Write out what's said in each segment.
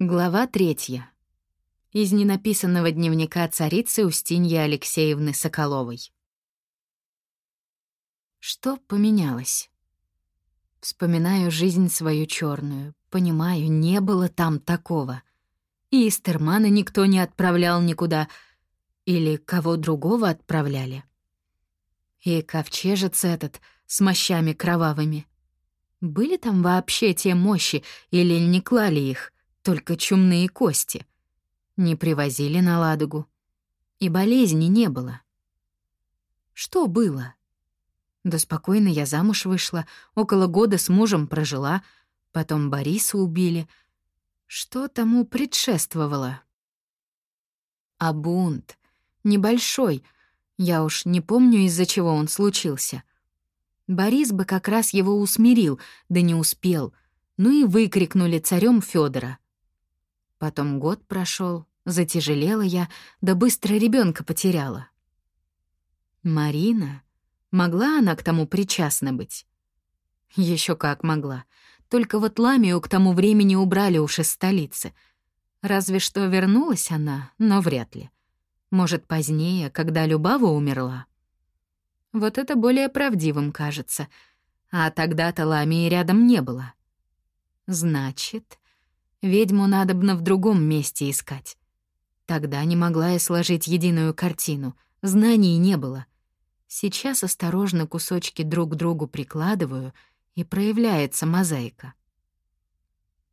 Глава третья. Из ненаписанного дневника царицы Устиньи Алексеевны Соколовой. Что поменялось? Вспоминаю жизнь свою черную, понимаю, не было там такого. И Истермана никто не отправлял никуда, или кого другого отправляли. И ковчежец этот с мощами кровавыми. Были там вообще те мощи, или не клали их — только чумные кости. Не привозили на Ладогу. И болезни не было. Что было? Да спокойно я замуж вышла, около года с мужем прожила, потом Бориса убили. Что тому предшествовало? А бунт? Небольшой. Я уж не помню, из-за чего он случился. Борис бы как раз его усмирил, да не успел. Ну и выкрикнули царем Федора. Потом год прошел, затяжелела я, да быстро ребенка потеряла. Марина? Могла она к тому причастна быть? Еще как могла. Только вот Ламию к тому времени убрали уж из столицы. Разве что вернулась она, но вряд ли. Может, позднее, когда Любава умерла. Вот это более правдивым кажется. А тогда-то Ламии рядом не было. Значит, Ведьму надобно в другом месте искать. Тогда не могла я сложить единую картину, знаний не было. Сейчас осторожно кусочки друг к другу прикладываю, и проявляется мозаика.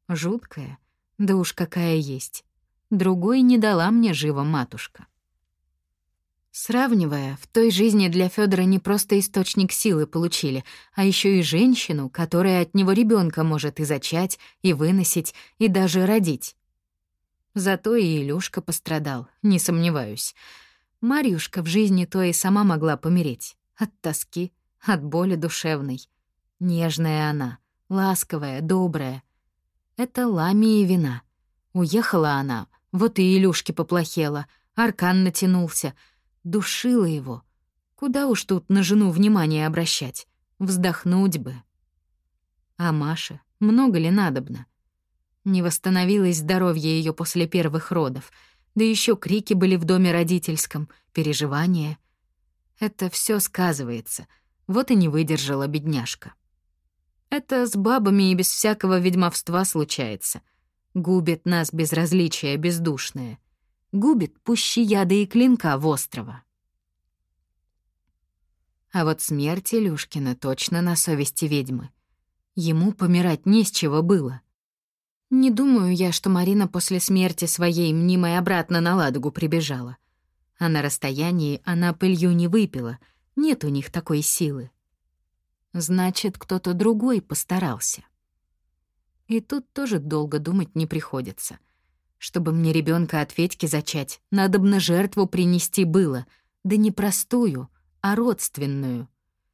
Жуткая, да уж какая есть. Другой не дала мне живо матушка. Сравнивая, в той жизни для Федора не просто источник силы получили, а еще и женщину, которая от него ребенка может и зачать, и выносить, и даже родить. Зато и Илюшка пострадал, не сомневаюсь. Марьюшка в жизни то и сама могла помереть. От тоски, от боли душевной. Нежная она, ласковая, добрая. Это Ламии вина. Уехала она, вот и Илюшке поплохело, аркан натянулся — душила его. Куда уж тут на жену внимание обращать? Вздохнуть бы. А Маше много ли надобно? Не восстановилось здоровье ее после первых родов, да еще крики были в доме родительском, переживания. Это все сказывается, вот и не выдержала бедняжка. Это с бабами и без всякого ведьмовства случается. Губит нас безразличие бездушное губит пуще яда и клинка в острова. А вот смерть Илюшкина точно на совести ведьмы. Ему помирать не с чего было. Не думаю я, что Марина после смерти своей мнимой обратно на Ладогу прибежала. А на расстоянии она пылью не выпила, нет у них такой силы. Значит, кто-то другой постарался. И тут тоже долго думать не приходится — чтобы мне ребенка от Федьки зачать, надо бы на жертву принести было, да не простую, а родственную,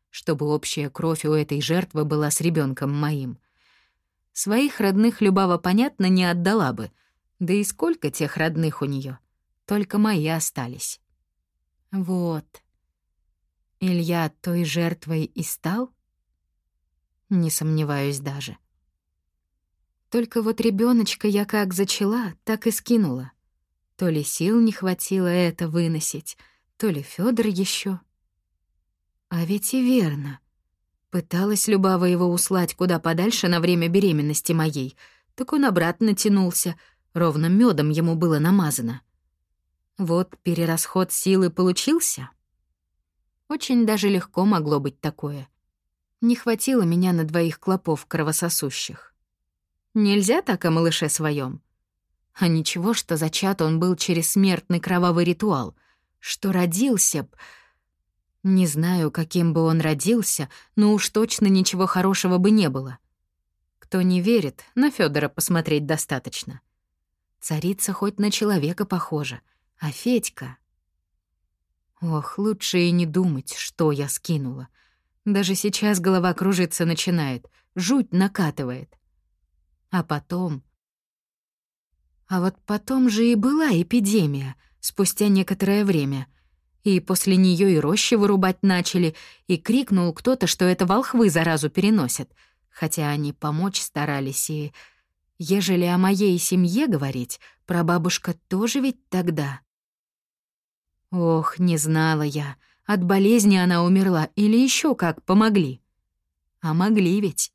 чтобы общая кровь у этой жертвы была с ребенком моим. Своих родных Любава, понятно, не отдала бы, да и сколько тех родных у нее, только мои остались. Вот. Илья той жертвой и стал? Не сомневаюсь даже. Только вот ребеночка я как зачала, так и скинула. То ли сил не хватило это выносить, то ли Федор еще. А ведь и верно. Пыталась Любава его услать куда подальше на время беременности моей, так он обратно тянулся, ровно медом ему было намазано. Вот перерасход силы получился. Очень даже легко могло быть такое. Не хватило меня на двоих клопов кровососущих. Нельзя так о малыше своем. А ничего, что зачат он был через смертный кровавый ритуал, что родился б... Не знаю, каким бы он родился, но уж точно ничего хорошего бы не было. Кто не верит, на Федора посмотреть достаточно. Царица хоть на человека похожа, а Федька... Ох, лучше и не думать, что я скинула. Даже сейчас голова кружиться начинает, жуть накатывает. А потом... А вот потом же и была эпидемия, спустя некоторое время. И после нее и рощи вырубать начали, и крикнул кто-то, что это волхвы заразу переносят. Хотя они помочь старались и... Ежели о моей семье говорить, прабабушка тоже ведь тогда. Ох, не знала я, от болезни она умерла или еще как помогли. А могли ведь.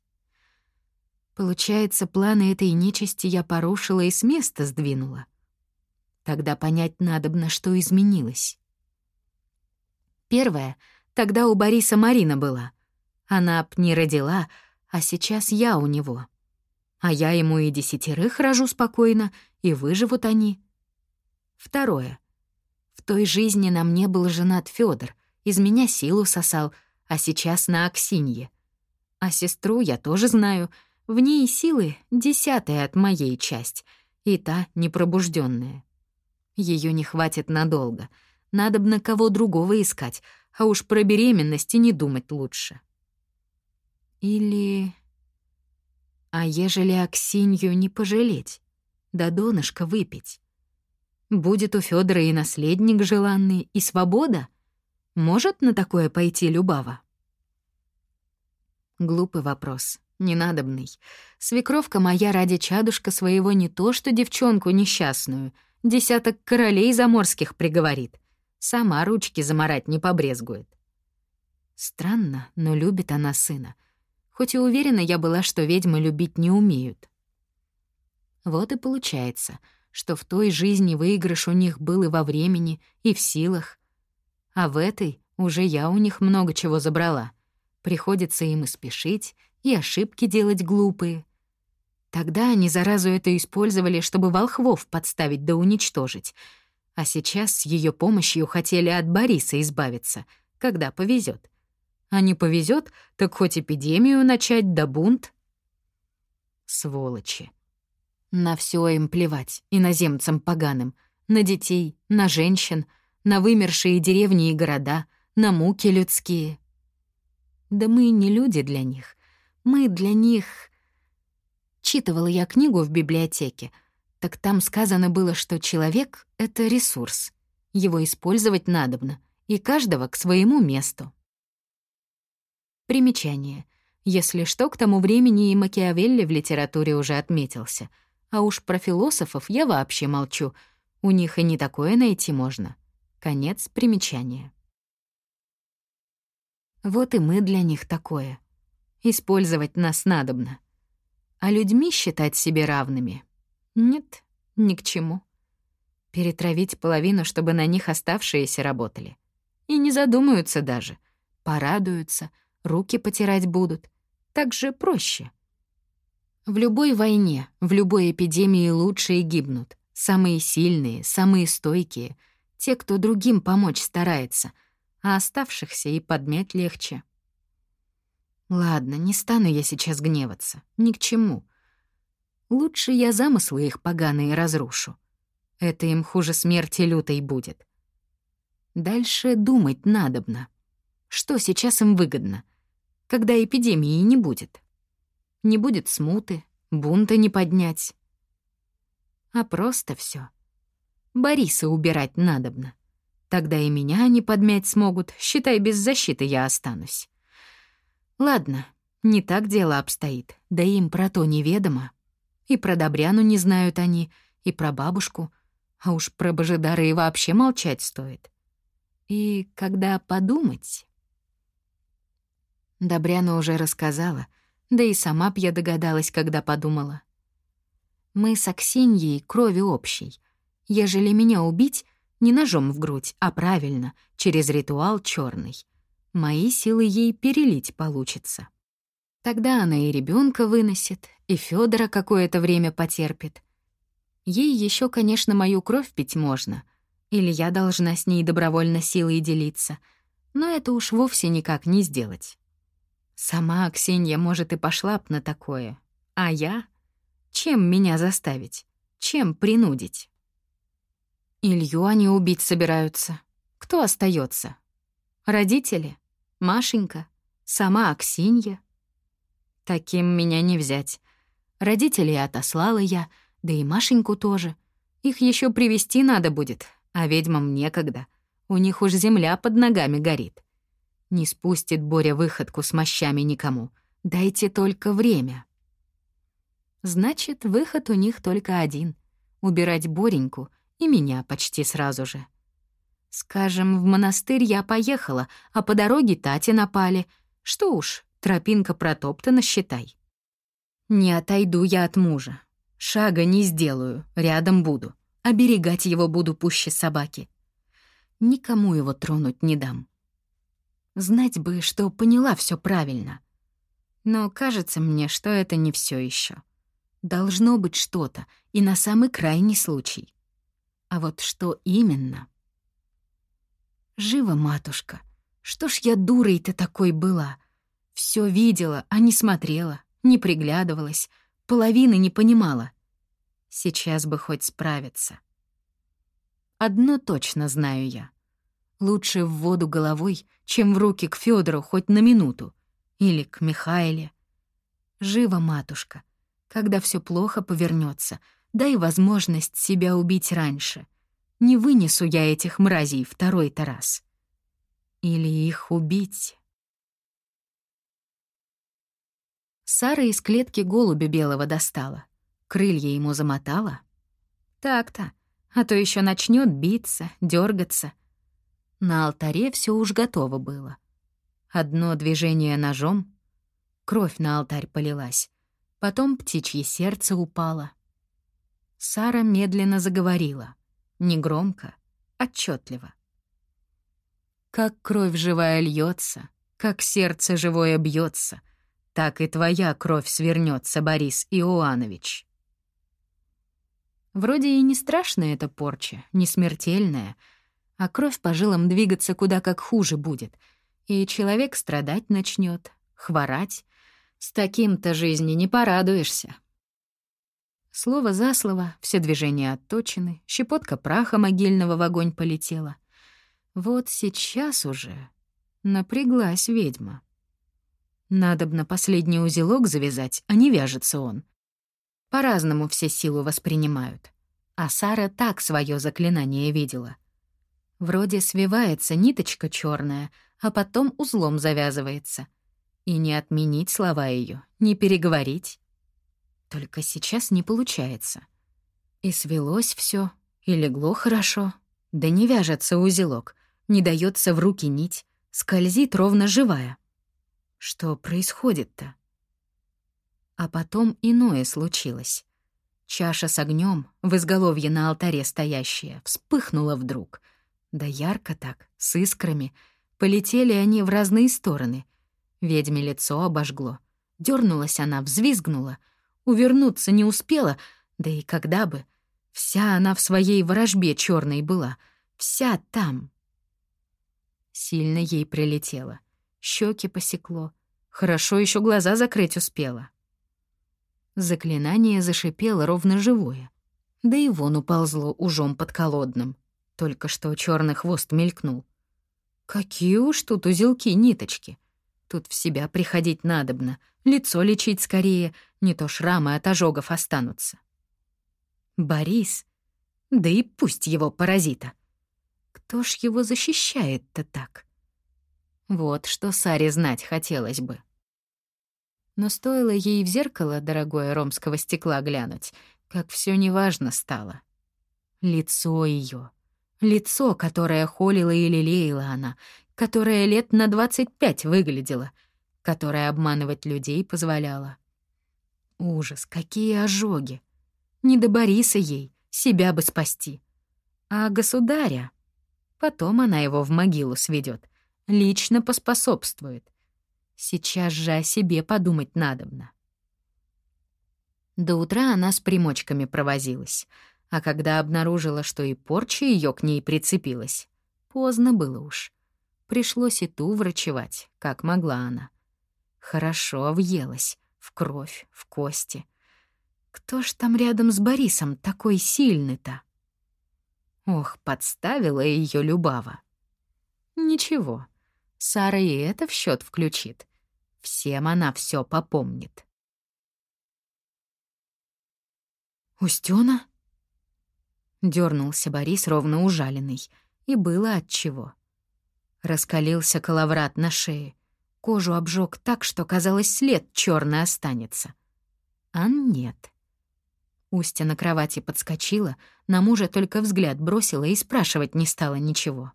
Получается, планы этой нечисти я порушила и с места сдвинула. Тогда понять надобно, что изменилось. Первое, тогда у Бориса Марина была. Она б не родила, а сейчас я у него. А я ему и десятерых рожу спокойно, и выживут они. Второе. В той жизни на мне был женат Федор, из меня силу сосал, а сейчас на Аксинье. А сестру я тоже знаю, в ней силы десятая от моей часть, и та непробужденная. Ее не хватит надолго. Надо бы на кого другого искать, а уж про беременность и не думать лучше. Или... А ежели Аксинью не пожалеть, да донышко выпить? Будет у Федора и наследник желанный, и свобода? Может на такое пойти Любава? Глупый вопрос, ненадобный. Свекровка моя ради чадушка своего не то что девчонку несчастную, десяток королей заморских приговорит. Сама ручки заморать не побрезгует. Странно, но любит она сына — хоть и уверена я была, что ведьмы любить не умеют. Вот и получается, что в той жизни выигрыш у них был и во времени, и в силах. А в этой уже я у них много чего забрала. Приходится им и спешить, и ошибки делать глупые. Тогда они заразу это использовали, чтобы волхвов подставить да уничтожить. А сейчас с ее помощью хотели от Бориса избавиться, когда повезет. А не повезет, так хоть эпидемию начать да бунт. Сволочи. На все им плевать, иноземцам поганым. На детей, на женщин, на вымершие деревни и города, на муки людские. Да мы не люди для них. Мы для них... Читывала я книгу в библиотеке, так там сказано было, что человек — это ресурс. Его использовать надобно, и каждого к своему месту. Примечание. Если что, к тому времени и Макиавелли в литературе уже отметился. А уж про философов я вообще молчу. У них и не такое найти можно. Конец примечания. Вот и мы для них такое. Использовать нас надобно. А людьми считать себе равными? Нет, ни к чему. Перетравить половину, чтобы на них оставшиеся работали. И не задумаются даже. Порадуются — руки потирать будут. Так же проще. В любой войне, в любой эпидемии лучшие гибнут. Самые сильные, самые стойкие. Те, кто другим помочь старается. А оставшихся и подмять легче. Ладно, не стану я сейчас гневаться. Ни к чему. Лучше я замыслы их поганые разрушу. Это им хуже смерти лютой будет. Дальше думать надобно. Что сейчас им выгодно? когда эпидемии не будет. Не будет смуты, бунта не поднять. А просто все. Бориса убирать надобно. Тогда и меня они подмять смогут, считай, без защиты я останусь. Ладно, не так дело обстоит, да им про то неведомо. И про Добряну не знают они, и про бабушку, а уж про Божидары и вообще молчать стоит. И когда подумать... Добряна уже рассказала, да и сама б я догадалась, когда подумала. Мы с Аксиньей крови общей. Ежели меня убить, не ножом в грудь, а правильно, через ритуал черный. Мои силы ей перелить получится. Тогда она и ребенка выносит, и Федора какое-то время потерпит. Ей еще, конечно, мою кровь пить можно, или я должна с ней добровольно силой делиться, но это уж вовсе никак не сделать. Сама Ксения, может, и пошла б на такое. А я? Чем меня заставить? Чем принудить? Илью они убить собираются. Кто остается? Родители? Машенька? Сама Аксинья? Таким меня не взять. Родителей отослала я, да и Машеньку тоже. Их еще привести надо будет, а ведьмам некогда. У них уж земля под ногами горит. Не спустит Боря выходку с мощами никому. Дайте только время. Значит, выход у них только один — убирать Бореньку и меня почти сразу же. Скажем, в монастырь я поехала, а по дороге Тати напали. Что уж, тропинка протоптана, считай. Не отойду я от мужа. Шага не сделаю, рядом буду. Оберегать его буду пуще собаки. Никому его тронуть не дам. Знать бы, что поняла все правильно. Но кажется мне, что это не все еще. Должно быть что-то, и на самый крайний случай. А вот что именно? Жива матушка. Что ж я дурой-то такой была? Все видела, а не смотрела, не приглядывалась, половины не понимала. Сейчас бы хоть справиться. Одно точно знаю я. Лучше в воду головой, чем в руки к Федору хоть на минуту. Или к Михаиле. Жива матушка. Когда все плохо повернется, дай возможность себя убить раньше. Не вынесу я этих мразей второй-то раз. Или их убить. Сара из клетки голубя белого достала. Крылья ему замотала. Так-то, а то еще начнет биться, дергаться. На алтаре все уж готово было. Одно движение ножом, кровь на алтарь полилась, потом птичье сердце упало. Сара медленно заговорила, негромко, отчетливо. Как кровь живая льется, как сердце живое бьется, так и твоя кровь свернется, Борис Иоанович. Вроде и не страшная эта порча, не смертельная, а кровь по жилам двигаться куда как хуже будет, и человек страдать начнет, хворать. С таким-то жизни не порадуешься. Слово за слово, все движения отточены, щепотка праха могильного в огонь полетела. Вот сейчас уже напряглась ведьма. Надобно последний узелок завязать, а не вяжется он. По-разному все силу воспринимают. А Сара так свое заклинание видела. Вроде свивается ниточка черная, а потом узлом завязывается. И не отменить слова ее, не переговорить. Только сейчас не получается. И свелось все, и легло хорошо. Да не вяжется узелок, не дается в руки нить, скользит ровно живая. Что происходит-то? А потом иное случилось. Чаша с огнем, в изголовье на алтаре стоящая, вспыхнула вдруг. Да ярко так, с искрами. Полетели они в разные стороны. Ведьме лицо обожгло. Дернулась она, взвизгнула. Увернуться не успела, да и когда бы. Вся она в своей ворожбе черной была. Вся там. Сильно ей прилетело. Щеки посекло. Хорошо еще глаза закрыть успела. Заклинание зашипело ровно живое. Да и вон уползло ужом подколодным. Только что черный хвост мелькнул. Какие уж тут узелки-ниточки. Тут в себя приходить надобно, лицо лечить скорее, не то шрамы от ожогов останутся. Борис? Да и пусть его паразита. Кто ж его защищает-то так? Вот что Саре знать хотелось бы. Но стоило ей в зеркало дорогое ромского стекла глянуть, как все неважно стало. Лицо ее, Лицо, которое холила и лелеяла она, которое лет на двадцать пять выглядело, которое обманывать людей позволяло. Ужас, какие ожоги! Не до Бориса ей, себя бы спасти. А государя? Потом она его в могилу сведет, лично поспособствует. Сейчас же о себе подумать надобно. До утра она с примочками провозилась, а когда обнаружила, что и порча ее к ней прицепилась, поздно было уж. Пришлось и ту врачевать, как могла она. Хорошо въелась, в кровь, в кости. Кто ж там рядом с Борисом такой сильный-то? Ох, подставила ее Любава. Ничего, Сара и это в счет включит. Всем она все попомнит. «Устёна?» Дёрнулся Борис ровно ужаленный, и было отчего. Раскалился коловрат на шее, кожу обжег так, что, казалось, след черный останется. А нет. Устя на кровати подскочила, на мужа только взгляд бросила и спрашивать не стала ничего.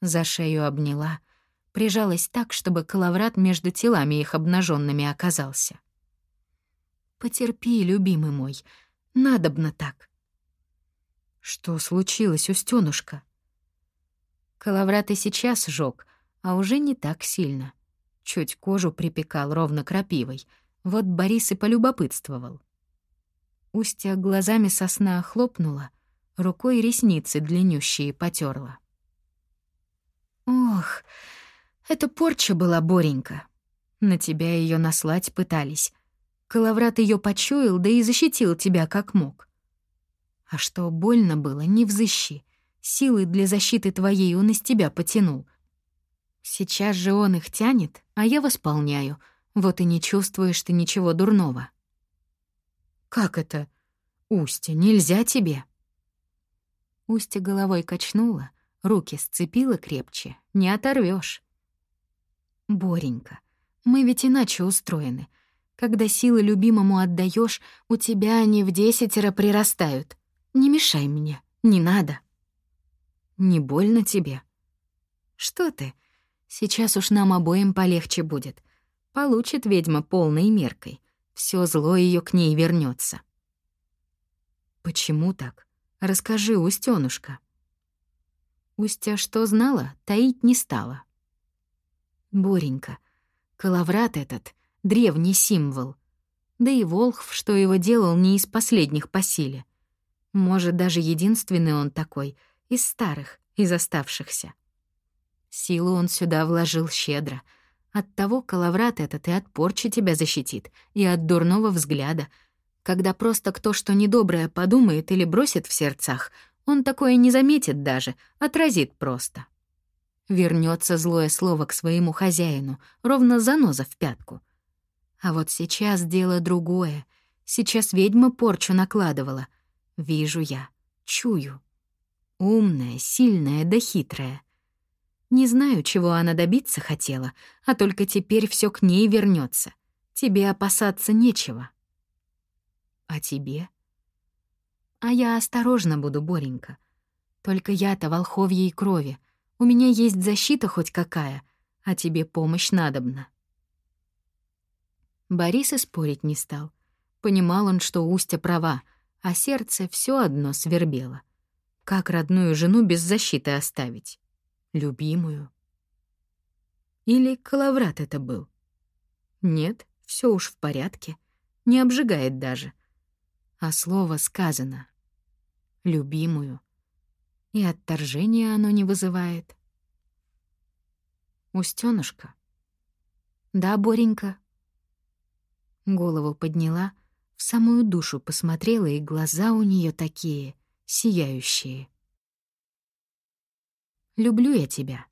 За шею обняла, прижалась так, чтобы коловрат между телами их обнаженными оказался. «Потерпи, любимый мой, надобно так». «Что случилось, Устёнушка?» Коловрат и сейчас жёг, а уже не так сильно. Чуть кожу припекал ровно крапивой. Вот Борис и полюбопытствовал. Устья глазами сосна хлопнула, рукой ресницы длиннющие потерла. «Ох, это порча была, Боренька. На тебя ее наслать пытались. Коловрат ее почуял, да и защитил тебя как мог. А что больно было, не взыщи. Силы для защиты твоей он из тебя потянул. Сейчас же он их тянет, а я восполняю. Вот и не чувствуешь ты ничего дурного. «Как это? Устя, нельзя тебе?» Устя головой качнула, руки сцепила крепче, не оторвешь. «Боренька, мы ведь иначе устроены. Когда силы любимому отдаешь, у тебя они в десятеро прирастают. Не мешай мне, не надо». «Не больно тебе?» «Что ты? Сейчас уж нам обоим полегче будет. Получит ведьма полной меркой все зло ее к ней вернется. Почему так? Расскажи, Устёнушка. Устя что знала, таить не стала. Боренька, коловрат этот — древний символ. Да и Волхв, что его делал, не из последних по силе. Может, даже единственный он такой, из старых, из оставшихся. Силу он сюда вложил щедро — Оттого коловрат этот и от порчи тебя защитит, и от дурного взгляда. Когда просто кто что недоброе подумает или бросит в сердцах, он такое не заметит даже, отразит просто. Вернется злое слово к своему хозяину, ровно заноза в пятку. А вот сейчас дело другое. Сейчас ведьма порчу накладывала. Вижу я, чую. Умная, сильная да хитрая. Не знаю, чего она добиться хотела, а только теперь все к ней вернется. Тебе опасаться нечего. А тебе? А я осторожно буду, Боренька. Только я-то волховьей крови. У меня есть защита хоть какая, а тебе помощь надобна. Борис и спорить не стал. Понимал он, что Устя права, а сердце все одно свербело. Как родную жену без защиты оставить? Любимую. Или коловрат это был? Нет, все уж в порядке, не обжигает даже. А слово сказано — любимую. И отторжение оно не вызывает. Устёнушка. Да, Боренька. Голову подняла, в самую душу посмотрела, и глаза у нее такие, сияющие. Люблю я тебя».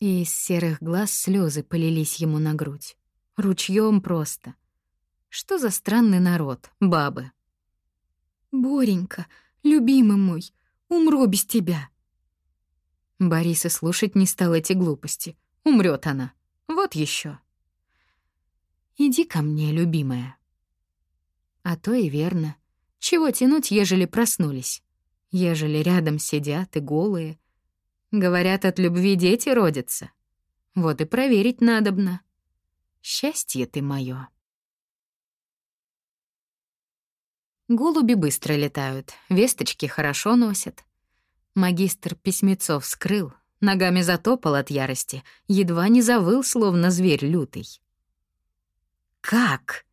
И из серых глаз слезы полились ему на грудь. Ручьем просто. Что за странный народ, бабы? «Боренька, любимый мой, умру без тебя». Борис и слушать не стал эти глупости. Умрет она. Вот еще. «Иди ко мне, любимая». А то и верно. Чего тянуть, ежели проснулись? Ежели рядом сидят и голые. Говорят, от любви дети родятся. Вот и проверить надобно. Счастье ты моё. Голуби быстро летают, весточки хорошо носят. Магистр письмецо вскрыл, ногами затопал от ярости, едва не завыл, словно зверь лютый. «Как?»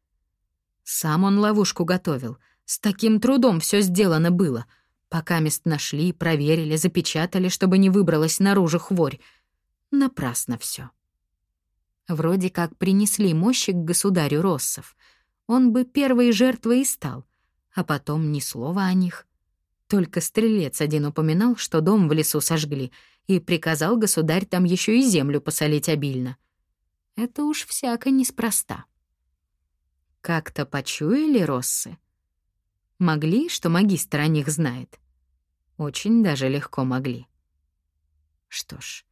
Сам он ловушку готовил. С таким трудом все сделано было — Пока мест нашли, проверили, запечатали, чтобы не выбралась наружу хворь. Напрасно все. Вроде как принесли мощи к государю Россов. Он бы первой жертвой и стал, а потом ни слова о них. Только стрелец один упоминал, что дом в лесу сожгли, и приказал государь там еще и землю посолить обильно. Это уж всяко неспроста. Как-то почуяли Россы? Могли, что магистр о них знает? Очень даже легко могли. Что ж,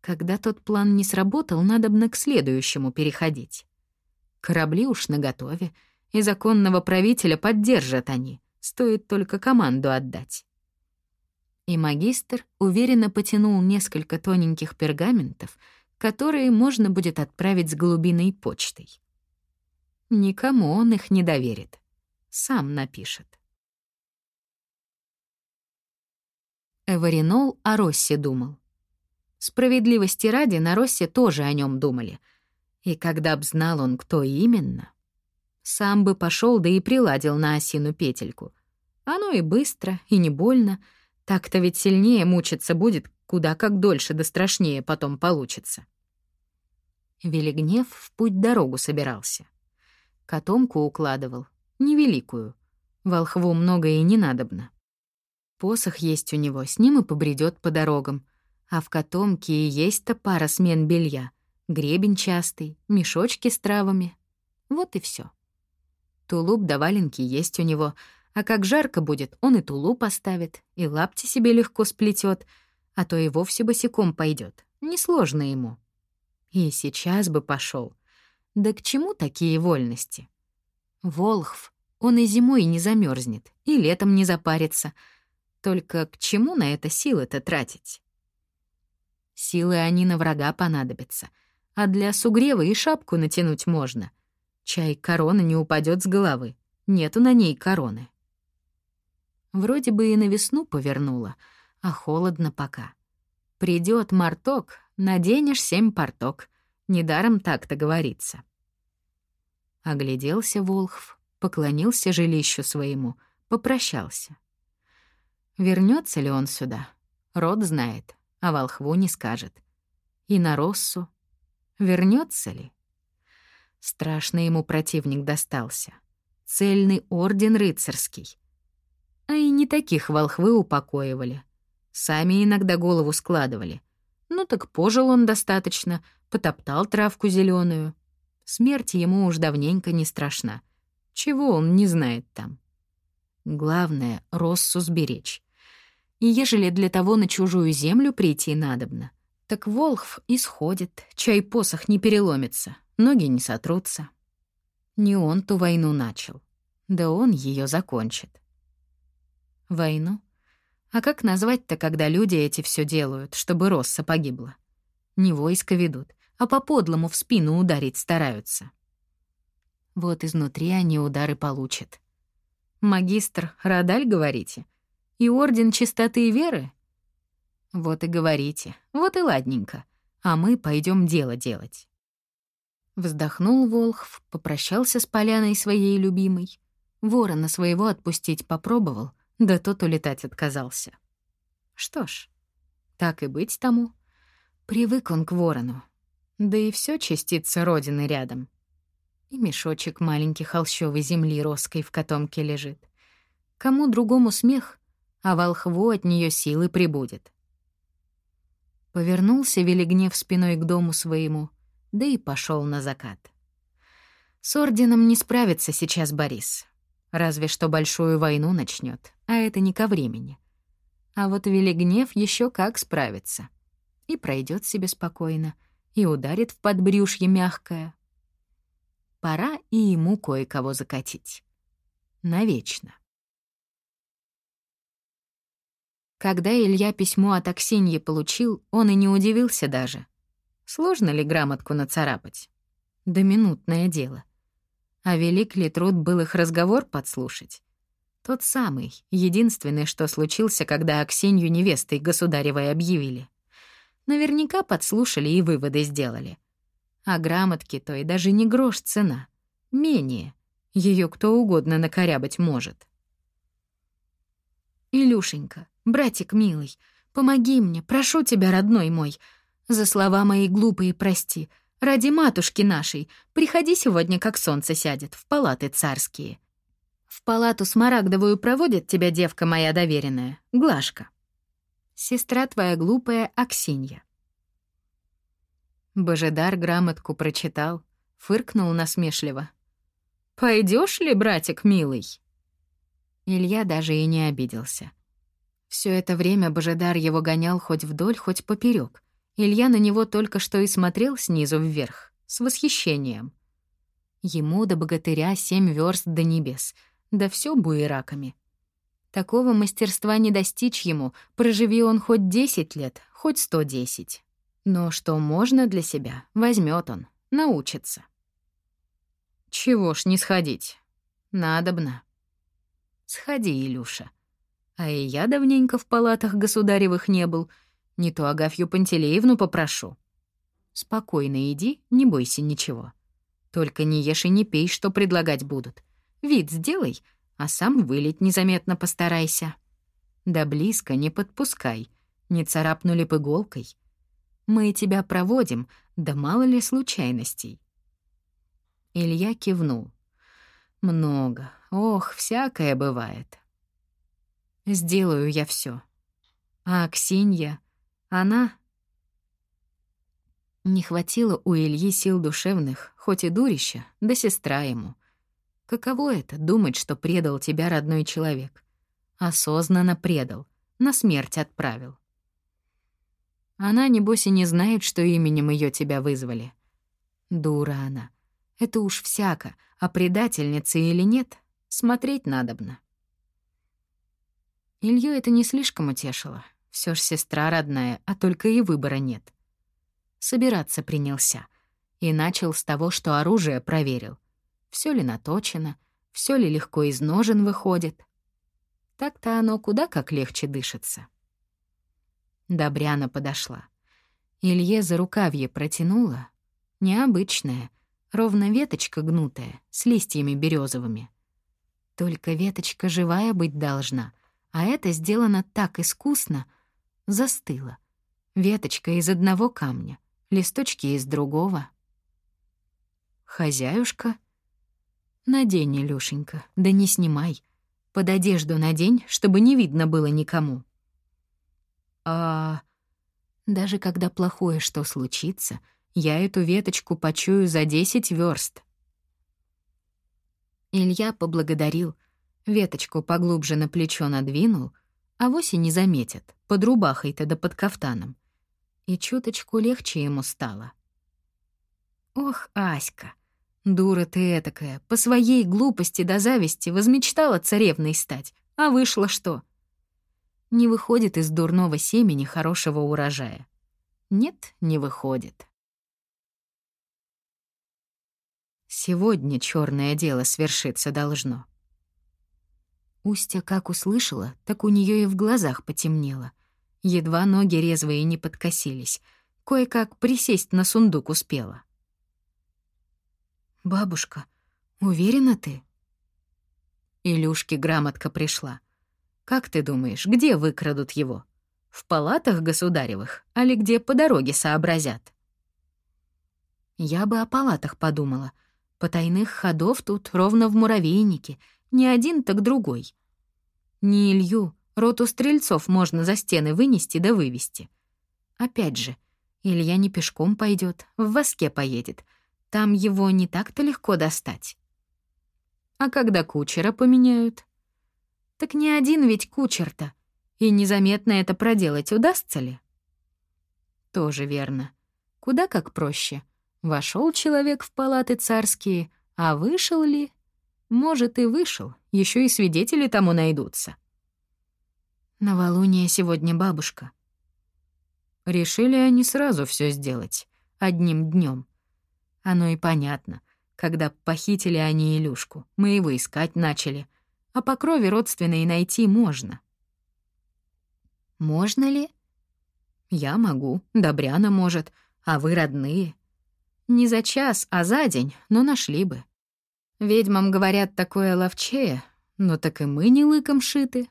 когда тот план не сработал, надо бы к следующему переходить. Корабли уж наготове, и законного правителя поддержат они, стоит только команду отдать. И магистр уверенно потянул несколько тоненьких пергаментов, которые можно будет отправить с глубиной почтой. Никому он их не доверит. Сам напишет. Эваринол о Россе думал. Справедливости ради, на Россе тоже о нем думали. И когда б знал он, кто именно, сам бы пошел да и приладил на осину петельку. Оно и быстро, и не больно. Так-то ведь сильнее мучиться будет, куда как дольше да страшнее потом получится. Велигнев в путь дорогу собирался. Котомку укладывал, невеликую. Волхву многое и не надобно. Посох есть у него, с ним и побредет по дорогам. А в котомке и есть-то пара смен белья. Гребень частый, мешочки с травами. Вот и все. Тулуп да валенки есть у него, а как жарко будет, он и тулуп поставит, и лапти себе легко сплетет, а то и вовсе босиком пойдет. Несложно ему. И сейчас бы пошел. Да к чему такие вольности? Волхв, он и зимой не замерзнет, и летом не запарится. Только к чему на это силы-то тратить? Силы они на врага понадобятся, а для сугрева и шапку натянуть можно — Чай корона не упадет с головы. Нету на ней короны. Вроде бы и на весну повернула, а холодно пока. Придет марток, наденешь семь порток. Недаром так-то говорится. Огляделся Волхв, поклонился жилищу своему, попрощался. Вернется ли он сюда? Род знает, а волхву не скажет. И на Россу. Вернется ли? Страшный ему противник достался. Цельный орден рыцарский. А и не таких волхвы упокоивали. Сами иногда голову складывали. Ну так пожил он достаточно, потоптал травку зеленую. Смерть ему уж давненько не страшна. Чего он не знает там? Главное — Россу сберечь. И ежели для того на чужую землю прийти надобно, так Волхв исходит, чай посох не переломится, ноги не сотрутся. Не он ту войну начал, да он ее закончит. Войну? А как назвать-то, когда люди эти все делают, чтобы Росса погибла? Не войско ведут, а по-подлому в спину ударить стараются. Вот изнутри они удары получат. Магистр Радаль, говорите? И Орден Чистоты и Веры? Вот и говорите, вот и ладненько. А мы пойдем дело делать. Вздохнул Волхв, попрощался с поляной своей любимой. Ворона своего отпустить попробовал, да тот улетать отказался. Что ж, так и быть тому. Привык он к ворону. Да и все частица родины рядом. И мешочек маленький холщовой земли роской в котомке лежит. Кому другому смех, а волхву от нее силы прибудет. Повернулся Велигнев спиной к дому своему — да и пошел на закат. С орденом не справится сейчас Борис. Разве что большую войну начнет, а это не ко времени. А вот Велигнев еще как справится. И пройдет себе спокойно, и ударит в подбрюшье мягкое. Пора и ему кое-кого закатить. Навечно. Когда Илья письмо от Аксиньи получил, он и не удивился даже — Сложно ли грамотку нацарапать? Да минутное дело. А велик ли труд был их разговор подслушать? Тот самый, единственный, что случился, когда Аксинью невестой государевой объявили. Наверняка подслушали и выводы сделали. А грамотки той даже не грош цена. Менее. Ее кто угодно накорябать может. «Илюшенька, братик милый, помоги мне, прошу тебя, родной мой», за слова мои глупые прости. Ради матушки нашей, приходи сегодня, как солнце сядет, в палаты царские. В палату смарагдовую проводит тебя девка моя доверенная, Глашка. Сестра твоя глупая Аксинья. Божедар грамотку прочитал, фыркнул насмешливо. Пойдешь ли, братик милый?» Илья даже и не обиделся. Все это время Божедар его гонял хоть вдоль, хоть поперек, Илья на него только что и смотрел снизу вверх, с восхищением. Ему до богатыря семь верст до небес, да все буераками. Такого мастерства не достичь ему, проживи он хоть десять лет, хоть сто десять. Но что можно для себя, возьмет он, научится. Чего ж не сходить? Надобно. Сходи, Илюша. А и я давненько в палатах государевых не был. Не то Агафью Пантелеевну попрошу. Спокойно иди, не бойся ничего. Только не ешь и не пей, что предлагать будут. Вид сделай, а сам вылить незаметно постарайся. Да близко не подпускай, не царапнули б иголкой. Мы тебя проводим, да мало ли случайностей. Илья кивнул. Много, ох, всякое бывает. Сделаю я все. А Ксинья, она... Не хватило у Ильи сил душевных, хоть и дурища, да сестра ему. Каково это — думать, что предал тебя родной человек? Осознанно предал, на смерть отправил. Она, небось, и не знает, что именем ее тебя вызвали. Дура она. Это уж всяко, а предательница или нет, смотреть надобно. Илью это не слишком утешило. Все ж сестра родная, а только и выбора нет. Собираться принялся. И начал с того, что оружие проверил. Все ли наточено, все ли легко из ножен выходит. Так-то оно куда как легче дышится. Добряна подошла. Илье за рукавье протянула. Необычная, ровно веточка гнутая, с листьями березовыми. Только веточка живая быть должна — а это сделано так искусно, застыло. Веточка из одного камня, листочки из другого. Хозяюшка? Надень, Илюшенька, да не снимай. Под одежду надень, чтобы не видно было никому. А даже когда плохое что случится, я эту веточку почую за десять верст. Илья поблагодарил — Веточку поглубже на плечо надвинул, а вовсе не заметит, под рубахой-то да под кафтаном. И чуточку легче ему стало. Ох, Аська, дура ты этакая, по своей глупости до зависти возмечтала царевной стать, а вышло что? Не выходит из дурного семени хорошего урожая. Нет, не выходит. Сегодня черное дело свершиться должно. Устя как услышала, так у нее и в глазах потемнело. Едва ноги резвые не подкосились. Кое-как присесть на сундук успела. «Бабушка, уверена ты?» Илюшке грамотка пришла. «Как ты думаешь, где выкрадут его? В палатах государевых, али где по дороге сообразят?» Я бы о палатах подумала. Потайных ходов тут ровно в муравейнике — не один, так другой. Не Илью, роту стрельцов можно за стены вынести да вывести. Опять же, Илья не пешком пойдет, в воске поедет. Там его не так-то легко достать. А когда кучера поменяют? Так не один ведь кучер-то. И незаметно это проделать удастся ли? Тоже верно. Куда как проще. Вошел человек в палаты царские, а вышел ли может, и вышел, еще и свидетели тому найдутся. Новолуние сегодня бабушка. Решили они сразу все сделать, одним днем. Оно и понятно. Когда похитили они Илюшку, мы его искать начали. А по крови родственной найти можно. Можно ли? Я могу, Добряна может, а вы родные. Не за час, а за день, но нашли бы. Ведьмам, говорят, такое ловчее, но так и мы не лыком шиты.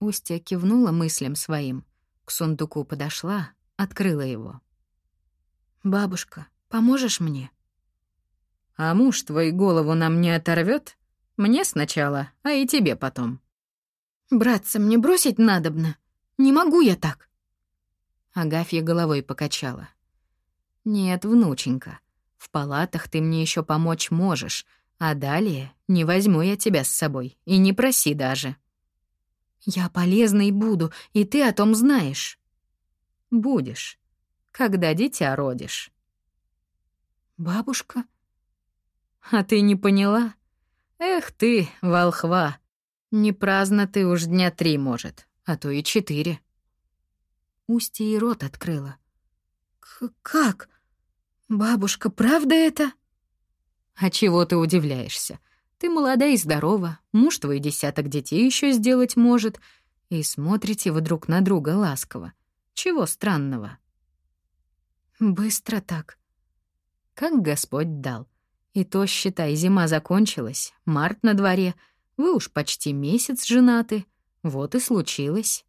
Устья кивнула мыслям своим, к сундуку подошла, открыла его. «Бабушка, поможешь мне?» «А муж твой голову нам не оторвет? Мне сначала, а и тебе потом». «Братца, мне бросить надобно. Не могу я так». Агафья головой покачала. «Нет, внученька, в палатах ты мне еще помочь можешь, а далее не возьму я тебя с собой и не проси даже. Я полезной буду, и ты о том знаешь. Будешь, когда дитя родишь. Бабушка? А ты не поняла? Эх ты, волхва. Не праздно ты уж дня три, может, а то и четыре. Устья и рот открыла. «Как? Бабушка, правда это?» «А чего ты удивляешься? Ты молода и здорова, муж твой десяток детей еще сделать может, и смотрите вы друг на друга ласково. Чего странного?» «Быстро так», как Господь дал. И то, считай, зима закончилась, март на дворе, вы уж почти месяц женаты, вот и случилось.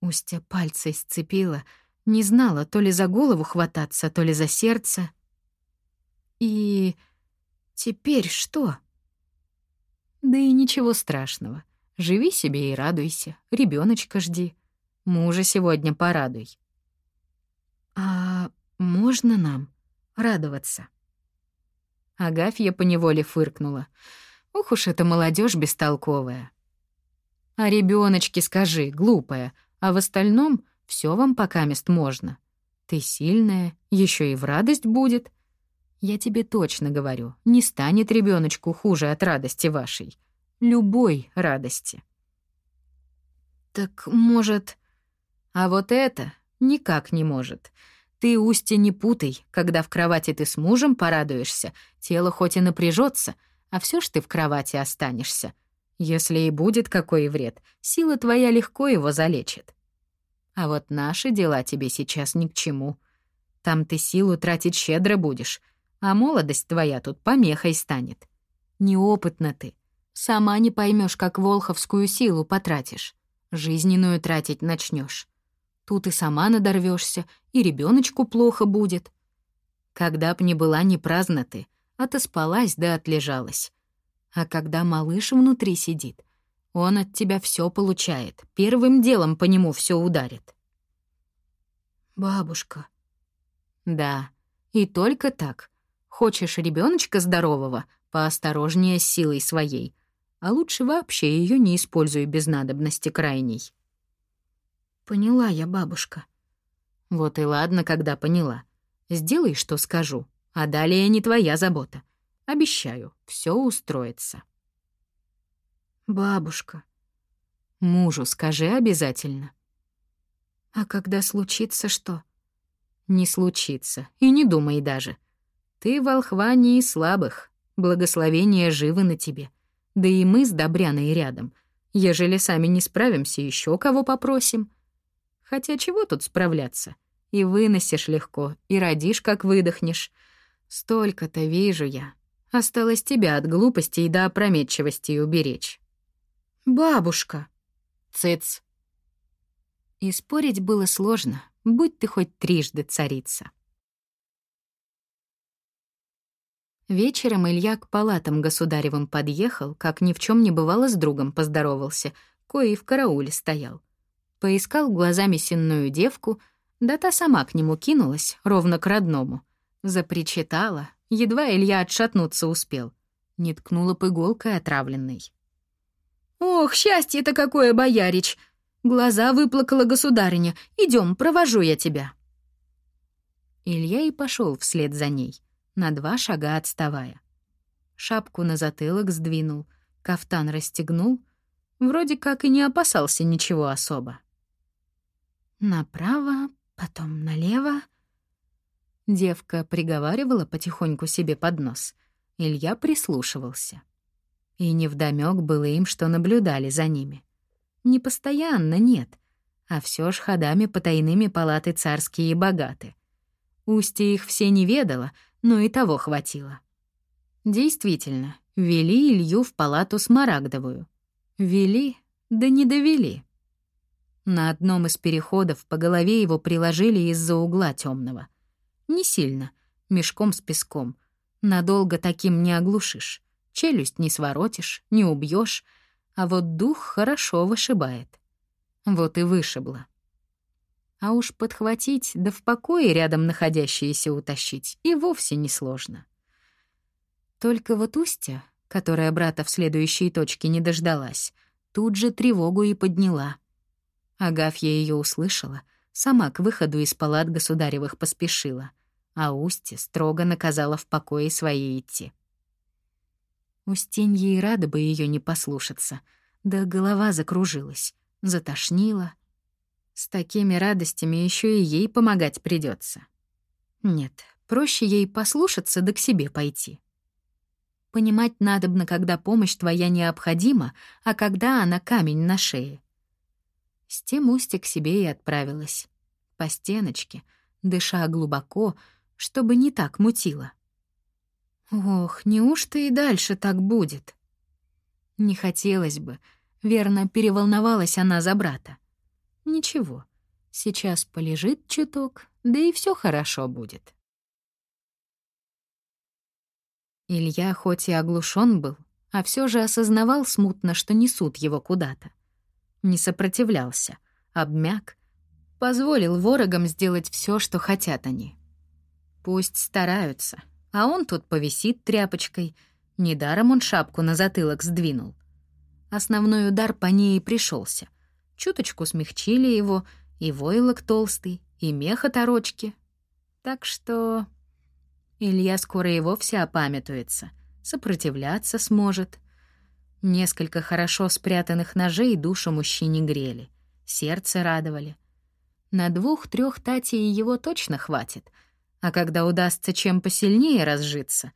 Устя пальцы сцепила, не знала то ли за голову хвататься, то ли за сердце. И теперь что? Да и ничего страшного. Живи себе и радуйся, ребеночка жди. Мужа сегодня порадуй. А можно нам радоваться? Агафья поневоле фыркнула. Ух уж эта молодежь бестолковая. А ребеночке скажи, глупая, а в остальном все вам пока мест можно. Ты сильная, еще и в радость будет. Я тебе точно говорю, не станет ребеночку хуже от радости вашей. Любой радости. Так может... А вот это никак не может. Ты, Устья, не путай, когда в кровати ты с мужем порадуешься, тело хоть и напряжется, а все ж ты в кровати останешься. Если и будет какой вред, сила твоя легко его залечит. А вот наши дела тебе сейчас ни к чему. Там ты силу тратить щедро будешь, а молодость твоя тут помехой станет. Неопытна ты. Сама не поймешь, как волховскую силу потратишь. Жизненную тратить начнешь. Тут и сама надорвешься, и ребеночку плохо будет. Когда б не была не праздна ты, отоспалась да отлежалась. А когда малыш внутри сидит, он от тебя все получает, первым делом по нему все ударит. Бабушка. Да, и только так. Хочешь ребеночка здорового, поосторожнее с силой своей, а лучше вообще ее не используй без надобности крайней. Поняла я, бабушка. Вот и ладно, когда поняла. Сделай, что скажу, а далее не твоя забота. Обещаю, все устроится. Бабушка. Мужу скажи обязательно. А когда случится что? Не случится, и не думай даже. Ты волхва не из слабых, благословения живы на тебе. Да и мы с Добряной рядом. Ежели сами не справимся, еще кого попросим. Хотя чего тут справляться? И выносишь легко, и родишь, как выдохнешь. Столько-то вижу я. Осталось тебя от глупости и до опрометчивости уберечь. «Бабушка!» «Цыц!» И спорить было сложно, будь ты хоть трижды царица. Вечером Илья к палатам государевым подъехал, как ни в чем не бывало с другом поздоровался, кое и в карауле стоял. Поискал глазами сенную девку, да та сама к нему кинулась, ровно к родному. Запричитала, едва Илья отшатнуться успел. Не ткнула б иголкой отравленной. «Ох, счастье-то какое, боярич!» Глаза выплакала государыня. Идем, провожу я тебя. Илья и пошел вслед за ней, на два шага отставая. Шапку на затылок сдвинул, кафтан расстегнул, вроде как и не опасался ничего особо. Направо, потом налево. Девка приговаривала потихоньку себе под нос. Илья прислушивался. И невдомёк было им, что наблюдали за ними. Не постоянно, нет, а все ж ходами потайными палаты царские и богаты. Устье их все не ведала, но и того хватило. Действительно, вели Илью в палату смарагдовую. Вели, да не довели. На одном из переходов по голове его приложили из-за угла темного. Не сильно, мешком с песком. Надолго таким не оглушишь. Челюсть не своротишь, не убьешь, а вот дух хорошо вышибает. Вот и вышибло. А уж подхватить, да в покое рядом находящиеся утащить и вовсе несложно. Только вот Устя, которая брата в следующей точке не дождалась, тут же тревогу и подняла — Агафья ее услышала, сама к выходу из палат государевых поспешила. а Усти строго наказала в покое свои идти. Устинье и рада бы ее не послушаться, да голова закружилась, затошнила. С такими радостями еще и ей помогать придется. Нет, проще ей послушаться да к себе пойти. Понимать надобно, когда помощь твоя необходима, а когда она камень на шее. С тем Устя к себе и отправилась. По стеночке, дыша глубоко, чтобы не так мутило. Ох, неужто и дальше так будет? Не хотелось бы. Верно, переволновалась она за брата. Ничего, сейчас полежит чуток, да и все хорошо будет. Илья хоть и оглушен был, а все же осознавал смутно, что несут его куда-то. Не сопротивлялся, обмяк, позволил ворогам сделать все, что хотят они. Пусть стараются, а он тут повисит тряпочкой. Недаром он шапку на затылок сдвинул. Основной удар по ней и пришелся. Чуточку смягчили его, и войлок толстый, и мех оторочки. Так что... Илья скоро и вовсе опамятуется, сопротивляться сможет. Несколько хорошо спрятанных ножей душу мужчине грели, сердце радовали. На двух трех татей его точно хватит — а когда удастся чем посильнее разжиться,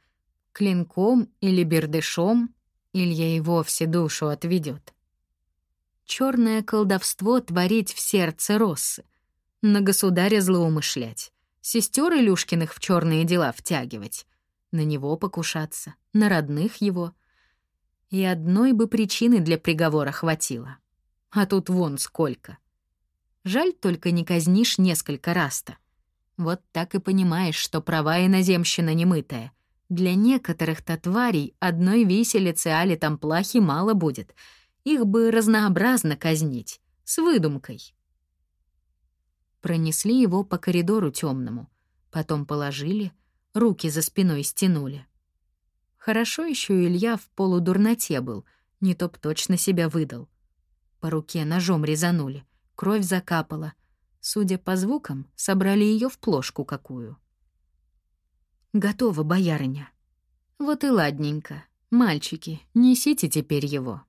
клинком или бердышом, Илья и вовсе душу отведет. Черное колдовство творить в сердце Россы, на государя злоумышлять, сестер Илюшкиных в черные дела втягивать, на него покушаться, на родных его. И одной бы причины для приговора хватило. А тут вон сколько. Жаль только не казнишь несколько раз-то. Вот так и понимаешь, что права иноземщина немытая. Для некоторых-то тварей одной виселицы али там плахи мало будет. Их бы разнообразно казнить, с выдумкой. Пронесли его по коридору темному, потом положили, руки за спиной стянули. Хорошо еще Илья в полудурноте был, не то б точно себя выдал. По руке ножом резанули, кровь закапала, Судя по звукам, собрали ее в плошку какую. «Готово, боярыня». «Вот и ладненько. Мальчики, несите теперь его».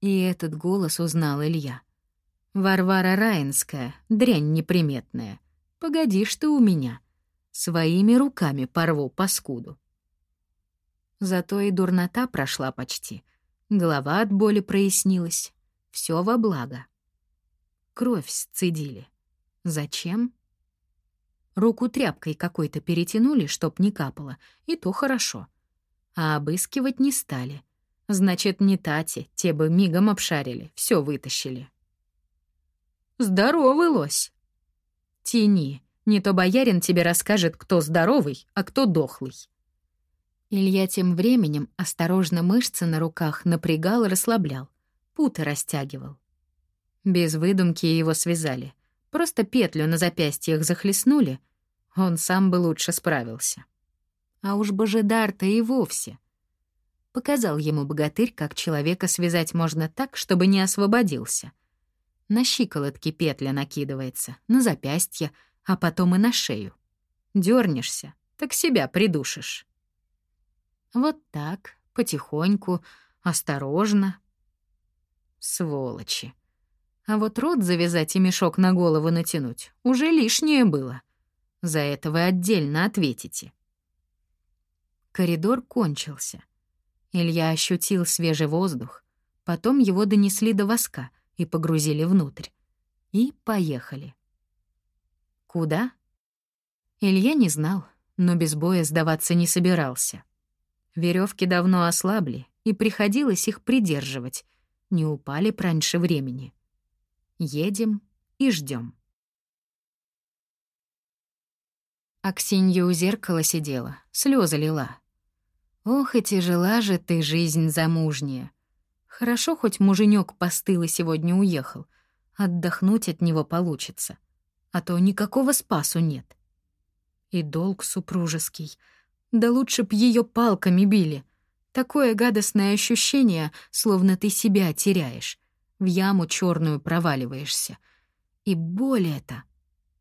И этот голос узнал Илья. «Варвара Раинская, дрянь неприметная. Погодишь ты у меня. Своими руками порву паскуду». Зато и дурнота прошла почти. Голова от боли прояснилась. Все во благо. Кровь сцедили. Зачем? Руку тряпкой какой-то перетянули, чтоб не капало, и то хорошо. А обыскивать не стали. Значит, не тати, те бы мигом обшарили, все вытащили. «Здоровый лось!» «Тяни, не то боярин тебе расскажет, кто здоровый, а кто дохлый». Илья тем временем осторожно мышцы на руках напрягал и расслаблял, путы растягивал. Без выдумки его связали. Просто петлю на запястьях захлестнули. Он сам бы лучше справился. А уж Божидар-то и вовсе. Показал ему богатырь, как человека связать можно так, чтобы не освободился. На щиколотки петля накидывается, на запястье, а потом и на шею. Дёрнешься, так себя придушишь. Вот так, потихоньку, осторожно. Сволочи. А вот рот завязать и мешок на голову натянуть уже лишнее было. За это вы отдельно ответите. Коридор кончился. Илья ощутил свежий воздух. Потом его донесли до воска и погрузили внутрь. И поехали. Куда? Илья не знал, но без боя сдаваться не собирался. Веревки давно ослабли, и приходилось их придерживать. Не упали раньше времени. Едем и ждем. Аксинья у зеркала сидела, слезы лила. Ох, и тяжела же ты, жизнь замужняя. Хорошо, хоть муженек постыл и сегодня уехал. Отдохнуть от него получится. А то никакого спасу нет. И долг супружеский. Да лучше б ее палками били. Такое гадостное ощущение, словно ты себя теряешь в яму черную проваливаешься. И боль это.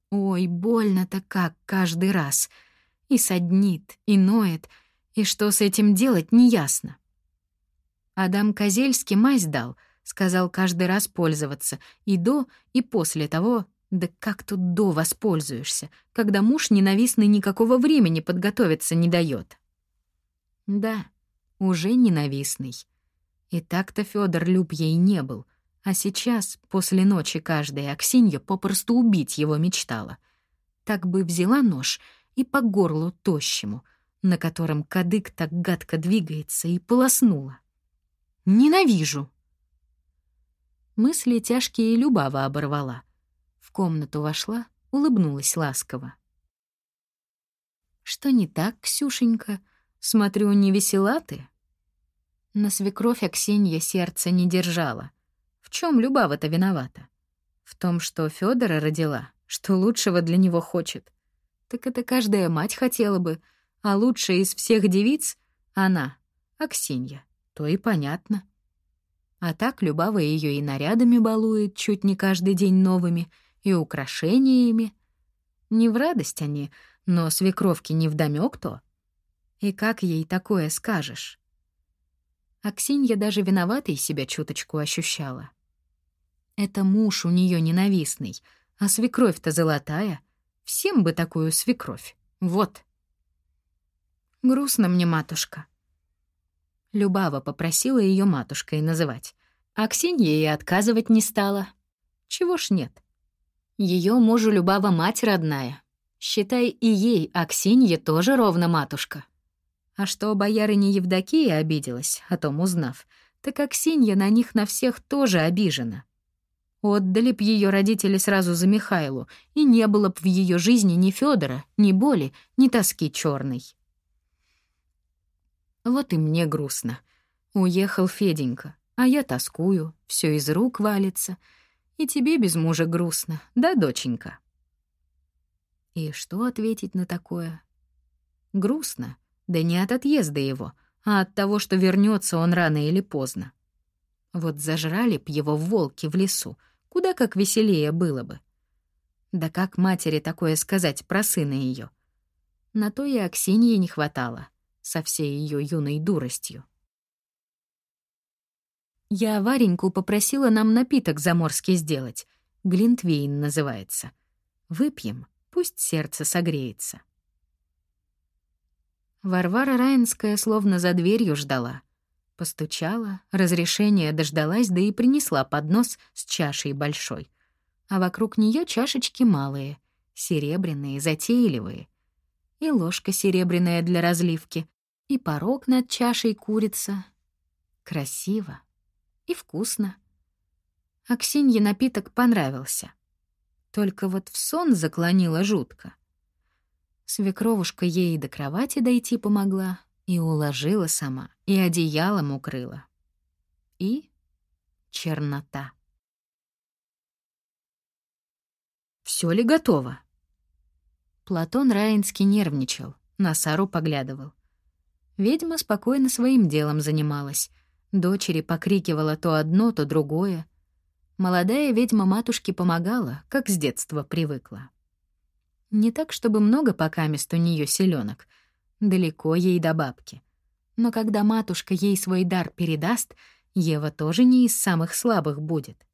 Ой, больно-то как каждый раз. И саднит, и ноет, и что с этим делать, неясно. Адам Козельский мазь дал, сказал каждый раз пользоваться, и до, и после того, да как тут до воспользуешься, когда муж ненавистный никакого времени подготовиться не дает. Да, уже ненавистный. И так-то Федор люб ей не был, а сейчас, после ночи каждой, Аксинья попросту убить его мечтала. Так бы взяла нож и по горлу тощему, на котором кадык так гадко двигается, и полоснула. Ненавижу. Мысли тяжкие Любава оборвала. В комнату вошла, улыбнулась ласково. «Что не так, Ксюшенька? Смотрю, не весела ты?» На свекровь Аксинья сердце не держала. Чем Любава-то виновата? В том, что Федора родила, что лучшего для него хочет. Так это каждая мать хотела бы, а лучшая из всех девиц — она, Аксинья то и понятно. А так Любава ее и нарядами балует чуть не каждый день новыми, и украшениями. Не в радость они, но свекровки не вдомёк то. И как ей такое скажешь? Аксинья даже виноватой себя чуточку ощущала. Это муж у нее ненавистный, а свекровь-то золотая. Всем бы такую свекровь. Вот. Грустно мне, матушка. Любава попросила ее матушкой называть. А Ксения и отказывать не стала. Чего ж нет? Ее мужу Любава мать родная. Считай, и ей Аксинья тоже ровно матушка. А что боярыня Евдокия обиделась, о том узнав, так Аксинья на них на всех тоже обижена. Отдали б ее родители сразу за Михайлу, и не было б в ее жизни ни Федора, ни боли, ни тоски черной. Вот и мне грустно. Уехал Феденька, а я тоскую, все из рук валится. И тебе без мужа грустно, да, доченька? И что ответить на такое? Грустно, да не от отъезда его, а от того, что вернется он рано или поздно. Вот зажрали б его волки в лесу, куда как веселее было бы. Да как матери такое сказать про сына ее? На то и Аксиньи не хватало со всей ее юной дуростью. Я Вареньку попросила нам напиток заморский сделать. Глинтвейн называется. Выпьем, пусть сердце согреется. Варвара Раинская словно за дверью ждала. Постучала, разрешения дождалась, да и принесла поднос с чашей большой. А вокруг нее чашечки малые, серебряные, затейливые и ложка серебряная для разливки, и порог над чашей курица. Красиво и вкусно. Аксинье напиток понравился. Только вот в сон заклонила жутко. Свекровушка ей до кровати дойти помогла, и уложила сама, и одеялом укрыла. И чернота. Все ли готово? Платон Раинский нервничал, на Сару поглядывал. Ведьма спокойно своим делом занималась. Дочери покрикивала то одно, то другое. Молодая ведьма матушке помогала, как с детства привыкла. Не так, чтобы много покамест у нее селенок, далеко ей до бабки. Но когда матушка ей свой дар передаст, Ева тоже не из самых слабых будет.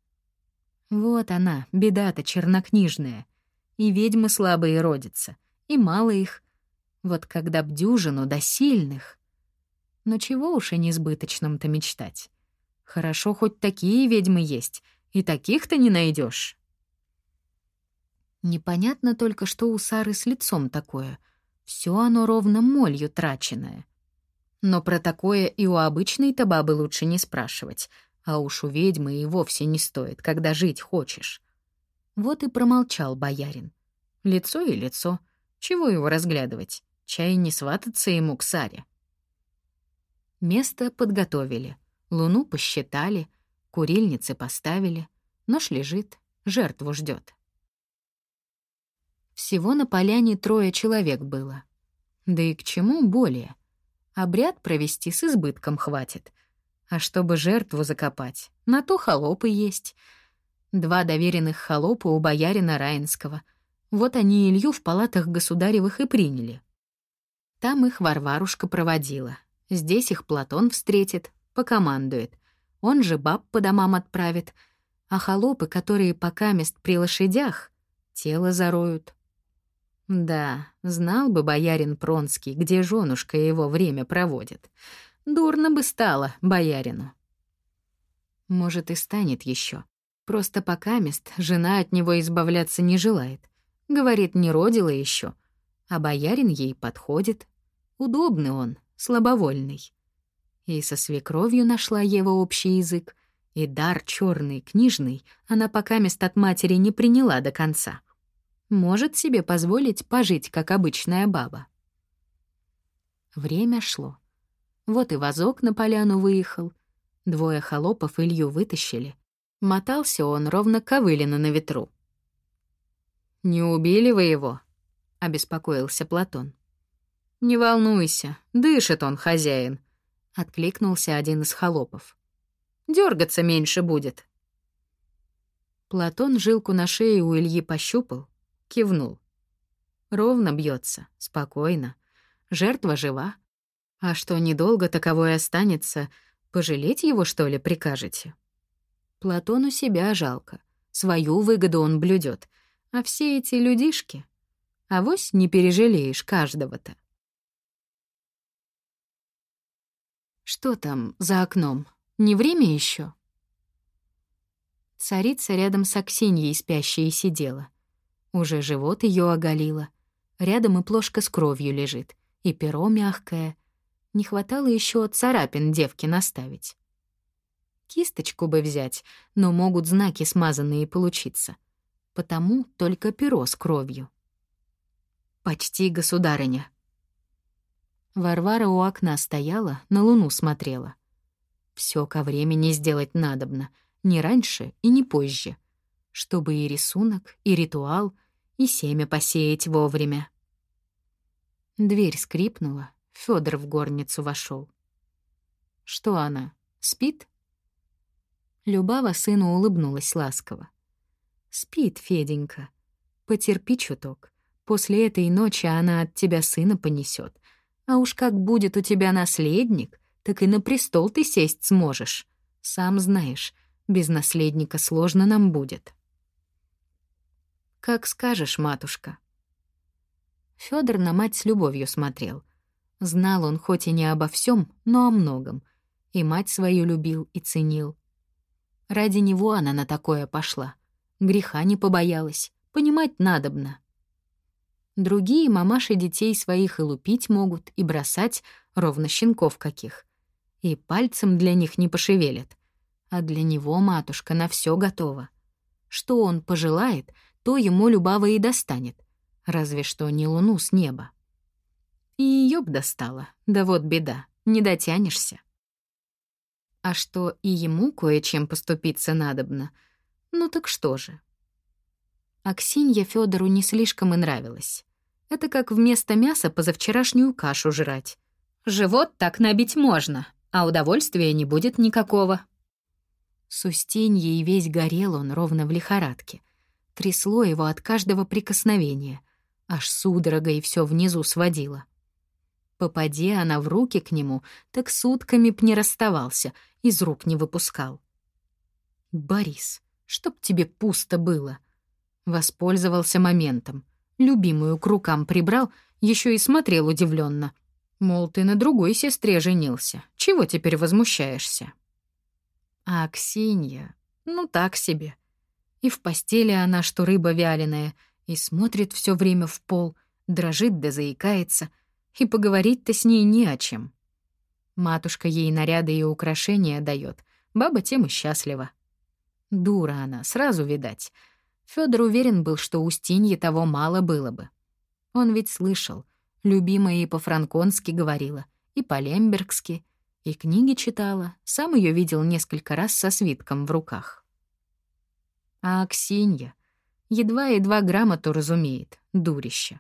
Вот она, беда-то чернокнижная — и ведьмы слабые родятся, и мало их. Вот когда б дюжину до сильных. Но чего уж о несбыточном-то мечтать. Хорошо, хоть такие ведьмы есть, и таких-то не найдешь. Непонятно только, что у Сары с лицом такое. Все оно ровно молью траченное. Но про такое и у обычной-то бабы лучше не спрашивать, а уж у ведьмы и вовсе не стоит, когда жить хочешь. Вот и промолчал боярин. Лицо и лицо. Чего его разглядывать? Чай не свататься ему к Саре. Место подготовили. Луну посчитали, курильницы поставили. Нож лежит, жертву ждет. Всего на поляне трое человек было. Да и к чему более? Обряд провести с избытком хватит. А чтобы жертву закопать, на то холопы есть — Два доверенных холопа у боярина Раинского. Вот они Илью в палатах государевых и приняли. Там их Варварушка проводила. Здесь их Платон встретит, покомандует. Он же баб по домам отправит. А холопы, которые пока мест при лошадях, тело зароют. Да, знал бы боярин Пронский, где женушка его время проводит. Дурно бы стало боярину. Может, и станет еще. Просто пока мест жена от него избавляться не желает. Говорит, не родила еще, а боярин ей подходит. Удобный он, слабовольный. И со свекровью нашла его общий язык, и дар черный, книжный, она пока мест от матери не приняла до конца. Может себе позволить пожить, как обычная баба. Время шло. Вот и вазок на поляну выехал. Двое холопов Илью вытащили. Мотался он ровно ковылина на ветру. «Не убили вы его?» — обеспокоился Платон. «Не волнуйся, дышит он, хозяин», — откликнулся один из холопов. Дергаться меньше будет». Платон жилку на шее у Ильи пощупал, кивнул. Ровно бьется, спокойно. Жертва жива. А что недолго таковой останется, пожалеть его, что ли, прикажете? Платону себя жалко. Свою выгоду он блюдет, а все эти людишки... Авось не пережалеешь каждого-то. Что там за окном? Не время еще? Царица рядом с Аксиньей спящей сидела. Уже живот ее оголило. Рядом и плошка с кровью лежит, и перо мягкое. Не хватало еще царапин девки наставить. Кисточку бы взять, но могут знаки смазанные получиться — потому только перо с кровью. «Почти государыня». Варвара у окна стояла, на луну смотрела. Все ко времени сделать надобно, не раньше и не позже, чтобы и рисунок, и ритуал, и семя посеять вовремя. Дверь скрипнула, Федор в горницу вошел. Что она, спит? Любава сыну улыбнулась ласково. Спит, Феденька. Потерпи чуток. После этой ночи она от тебя сына понесет. А уж как будет у тебя наследник, так и на престол ты сесть сможешь. Сам знаешь, без наследника сложно нам будет. Как скажешь, матушка. Федор на мать с любовью смотрел. Знал он хоть и не обо всем, но о многом. И мать свою любил и ценил. Ради него она на такое пошла — Греха не побоялась, понимать надобно. Другие мамаши детей своих и лупить могут, и бросать, ровно щенков каких. И пальцем для них не пошевелят. А для него матушка на все готова. Что он пожелает, то ему Любава и достанет. Разве что не луну с неба. И ее б достала. Да вот беда, не дотянешься. А что и ему кое-чем поступиться надобно — ну так что же? Аксинья Федору не слишком и нравилась. Это как вместо мяса позавчерашнюю кашу жрать. Живот так набить можно, а удовольствия не будет никакого. С Устиньей весь горел он ровно в лихорадке. Трясло его от каждого прикосновения. Аж судорога и все внизу сводило. Попади она в руки к нему, так сутками б не расставался, из рук не выпускал. Борис, чтоб тебе пусто было. Воспользовался моментом. Любимую к рукам прибрал, еще и смотрел удивленно. Мол, ты на другой сестре женился. Чего теперь возмущаешься? А Аксинья, ну так себе. И в постели она, что рыба вяленая, и смотрит все время в пол, дрожит да заикается, и поговорить-то с ней не о чем. Матушка ей наряды и украшения дает, баба тем и счастлива. Дура она, сразу видать. Фёдор уверен был, что Устинье того мало было бы. Он ведь слышал. Любимая и по-франконски говорила, и по-лембергски, и книги читала, сам ее видел несколько раз со свитком в руках. А Аксинья едва-едва грамоту разумеет, дурище.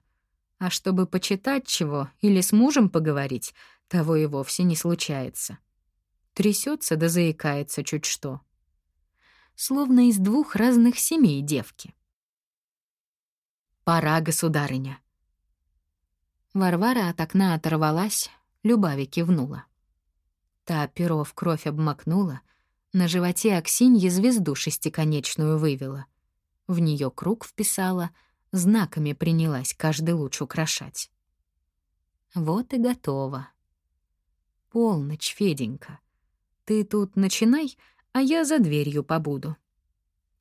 А чтобы почитать чего или с мужем поговорить, того и вовсе не случается. Трясется да заикается чуть что словно из двух разных семей девки. Пора, государыня. Варвара от окна оторвалась, Любави кивнула. Та перо в кровь обмакнула, на животе Аксиньи звезду шестиконечную вывела. В нее круг вписала, знаками принялась каждый луч украшать. Вот и готово. Полночь, Феденька. Ты тут начинай, а я за дверью побуду.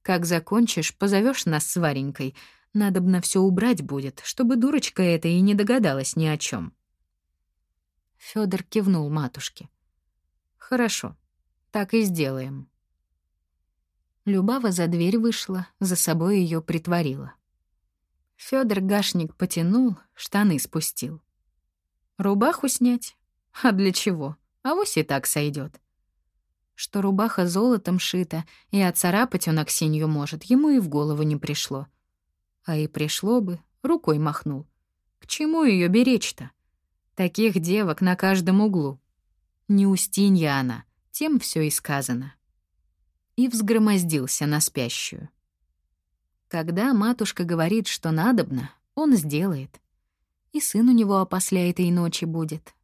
Как закончишь, позовешь нас с Варенькой. Надобно все убрать будет, чтобы дурочка эта и не догадалась ни о чем. Федор кивнул матушке. Хорошо, так и сделаем. Любава за дверь вышла, за собой ее притворила. Федор гашник потянул, штаны спустил. Рубаху снять? А для чего? А вось и так сойдет. Что рубаха золотом шита, и отцарапать он Аксинью может, ему и в голову не пришло. А и пришло бы, рукой махнул. К чему ее беречь-то? Таких девок на каждом углу. Не Устинья она, тем все и сказано. И взгромоздился на спящую. Когда матушка говорит, что надобно, он сделает. И сын у него опосля этой ночи будет.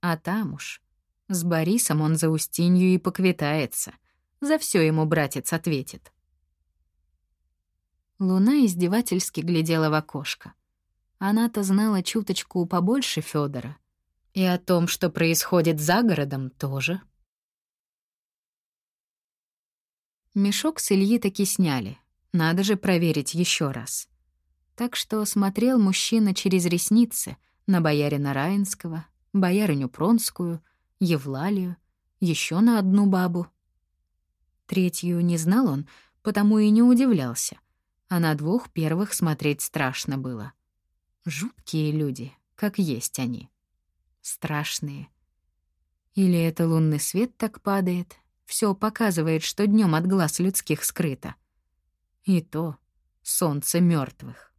А там уж... С Борисом он за Устинью и поквитается. За все ему братец ответит. Луна издевательски глядела в окошко. Она-то знала чуточку побольше Федора, и о том, что происходит за городом, тоже. Мешок с Ильи таки сняли. Надо же проверить еще раз. Так что смотрел мужчина через ресницы на боярина Раинского, боярыню Пронскую, Евлалию, еще на одну бабу. Третью не знал он, потому и не удивлялся. А на двух первых смотреть страшно было. Жуткие люди, как есть они страшные. Или это лунный свет так падает, все показывает, что днем от глаз людских скрыто. И то солнце мертвых.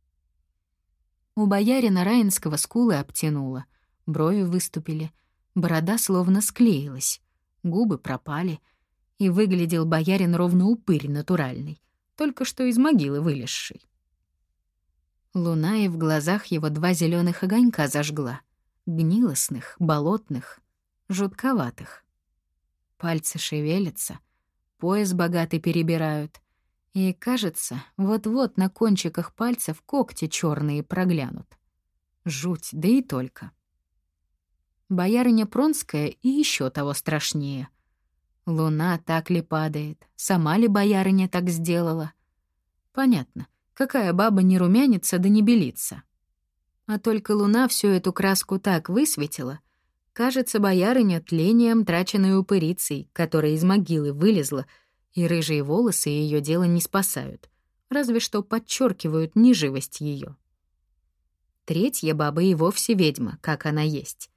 У боярина Раинского скулы обтянуло, брови выступили, борода словно склеилась, губы пропали, и выглядел боярин ровно упырь натуральный, только что из могилы вылезший. Луна и в глазах его два зеленых огонька зажгла — гнилостных, болотных, жутковатых. Пальцы шевелятся, пояс богатый перебирают, и, кажется, вот-вот на кончиках пальцев когти черные проглянут. Жуть, да и только. Боярыня Пронская и еще того страшнее. Луна так ли падает, сама ли боярыня так сделала? Понятно, какая баба не румянится да не белится. А только луна всю эту краску так высветила, кажется, боярыня тлением траченной упырицей, которая из могилы вылезла, и рыжие волосы ее дело не спасают, разве что подчеркивают неживость ее. Третья баба и вовсе ведьма, как она есть.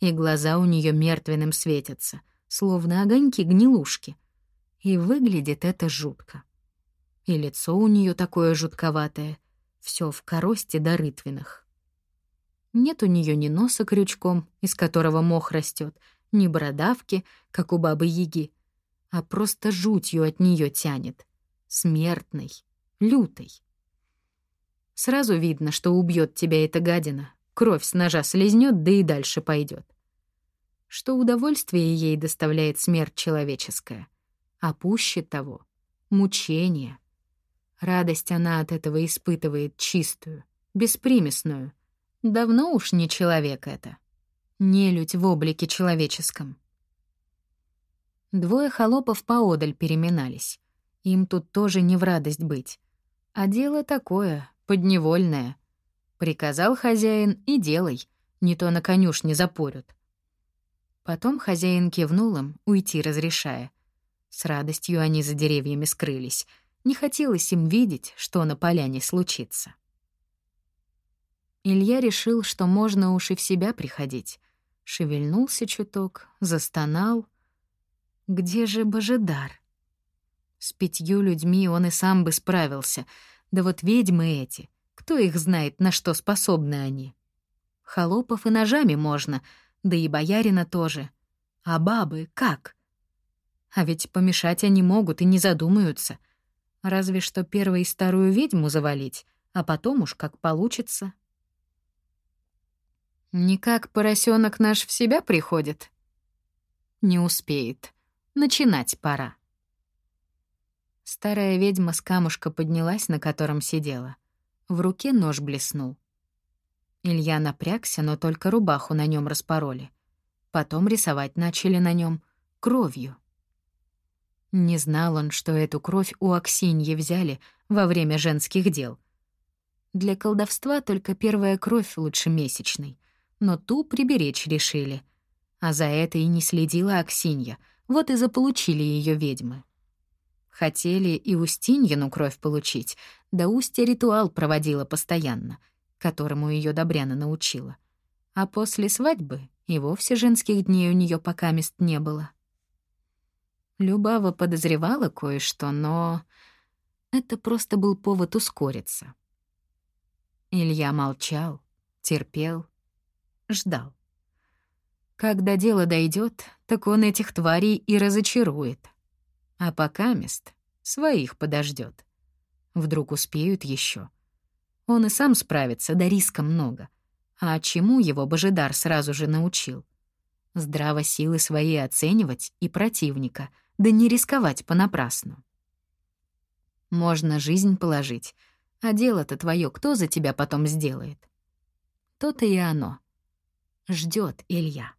И глаза у нее мертвенным светятся, словно огоньки гнилушки. И выглядит это жутко. И лицо у нее такое жутковатое, все в коросте до рытвинах. Нет у нее ни носа крючком, из которого мох растет, ни бородавки, как у бабы Яги, а просто жутью от нее тянет. Смертной, лютой. Сразу видно, что убьет тебя эта гадина, кровь с ножа слезнет, да и дальше пойдет. Что удовольствие ей доставляет смерть человеческая, а пуще того — мучение. Радость она от этого испытывает чистую, беспримесную — Давно уж не человек это. Нелюдь в облике человеческом. Двое холопов поодаль переминались. Им тут тоже не в радость быть. А дело такое, подневольное. Приказал хозяин и делай, не то на конюшне запорют. Потом хозяин кивнул им, уйти разрешая. С радостью они за деревьями скрылись. Не хотелось им видеть, что на поляне случится. Илья решил, что можно уж и в себя приходить. Шевельнулся чуток, застонал. Где же Божедар? С пятью людьми он и сам бы справился. Да вот ведьмы эти, кто их знает, на что способны они? Холопов и ножами можно, да и боярина тоже. А бабы как? А ведь помешать они могут и не задумаются. Разве что первой старую ведьму завалить, а потом уж как получится. Никак поросенок наш в себя приходит. Не успеет. Начинать пора. Старая ведьма с камушка поднялась, на котором сидела. В руке нож блеснул. Илья напрягся, но только рубаху на нем распороли. Потом рисовать начали на нем кровью. Не знал он, что эту кровь у Аксиньи взяли во время женских дел. Для колдовства только первая кровь лучше месячной, но ту приберечь решили. А за это и не следила Аксинья, вот и заполучили ее ведьмы. Хотели и Устиньину кровь получить, да Устья ритуал проводила постоянно, которому ее Добряна научила. А после свадьбы и вовсе женских дней у нее пока мест не было. Любава подозревала кое-что, но это просто был повод ускориться. Илья молчал, терпел, ждал. Когда дело дойдет, так он этих тварей и разочарует. А пока мест своих подождет. Вдруг успеют еще. Он и сам справится, да риска много. А чему его Божидар сразу же научил? Здраво силы свои оценивать и противника, да не рисковать понапрасну. Можно жизнь положить, а дело-то твое кто за тебя потом сделает? То-то и оно. Ждет Илья.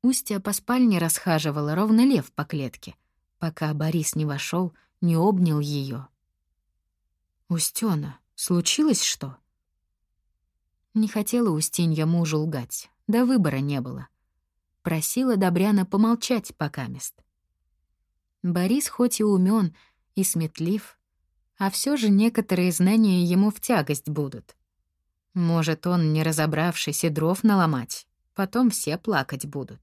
Устья по спальне расхаживала ровно лев по клетке, пока Борис не вошел, не обнял ее. «Устёна, случилось что?» Не хотела Устинья мужу лгать, да выбора не было. Просила Добряна помолчать пока мест. Борис хоть и умен и сметлив, а все же некоторые знания ему в тягость будут. Может, он, не разобравшись, и дров наломать, потом все плакать будут.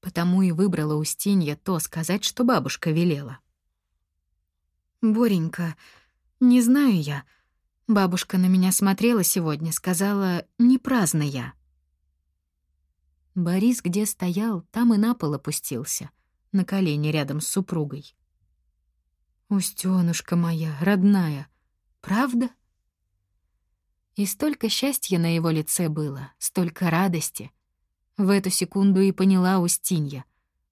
Потому и выбрала Устинья то сказать, что бабушка велела. «Боренька, не знаю я. Бабушка на меня смотрела сегодня, сказала, не праздно я». Борис где стоял, там и на пол опустился, на колени рядом с супругой. «Устёнушка моя, родная, правда?» И столько счастья на его лице было, столько радости — в эту секунду и поняла Устинья.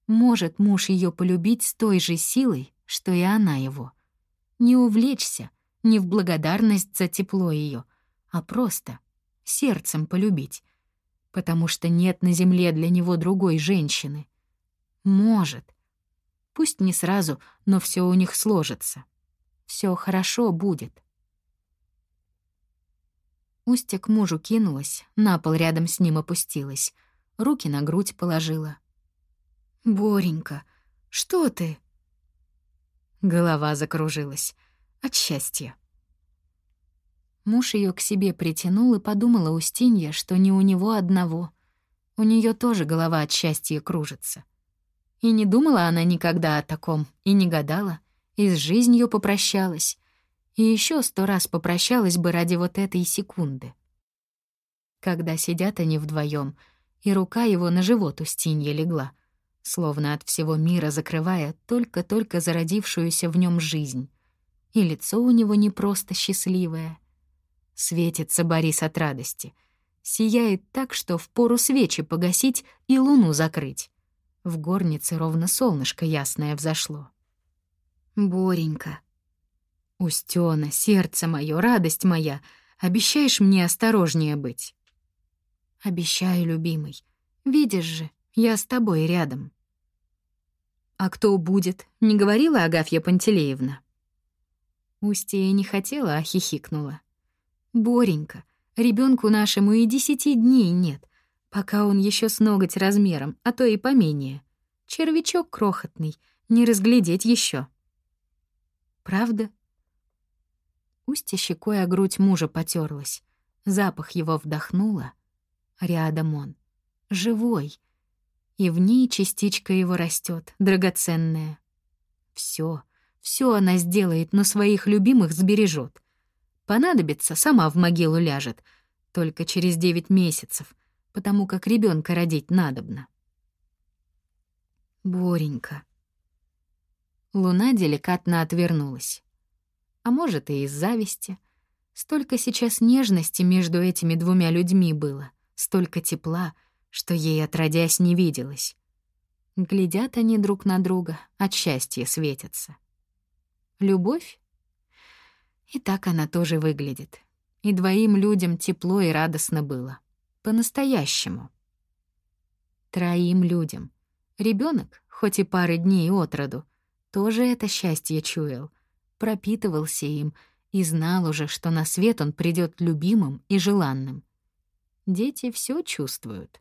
Может муж ее полюбить с той же силой, что и она его. Не увлечься, не в благодарность за тепло ее, а просто сердцем полюбить, потому что нет на земле для него другой женщины. Может. Пусть не сразу, но все у них сложится. Все хорошо будет. Устья к мужу кинулась, на пол рядом с ним опустилась — руки на грудь положила. «Боренька, что ты?» Голова закружилась. От счастья. Муж ее к себе притянул и подумала Устинья, что не у него одного. У нее тоже голова от счастья кружится. И не думала она никогда о таком, и не гадала, и с жизнью попрощалась. И еще сто раз попрощалась бы ради вот этой секунды. Когда сидят они вдвоем, и рука его на живот Устинья легла, словно от всего мира закрывая только-только зародившуюся в нем жизнь. И лицо у него не просто счастливое. Светится Борис от радости. Сияет так, что впору свечи погасить и луну закрыть. В горнице ровно солнышко ясное взошло. Боренька. Устёна, сердце моё, радость моя, обещаешь мне осторожнее быть? Обещаю, любимый. Видишь же, я с тобой рядом. А кто будет, не говорила Агафья Пантелеевна? Устья не хотела, а хихикнула. Боренька, ребенку нашему и десяти дней нет, пока он еще с ноготь размером, а то и поменее. Червячок крохотный, не разглядеть еще. Правда? Устья щекой о грудь мужа потерлась, запах его вдохнула — Рядом он. Живой. И в ней частичка его растет, драгоценная. Все, все она сделает, но своих любимых сбережет. Понадобится, сама в могилу ляжет. Только через девять месяцев, потому как ребенка родить надобно. Боренька. Луна деликатно отвернулась. А может и из зависти. Столько сейчас нежности между этими двумя людьми было, столько тепла, что ей отродясь не виделось. Глядят они друг на друга, от счастья светятся. Любовь? И так она тоже выглядит. И двоим людям тепло и радостно было. По-настоящему. Троим людям. Ребенок, хоть и пары дней от роду, тоже это счастье чуял, пропитывался им и знал уже, что на свет он придет любимым и желанным. Дети все чувствуют.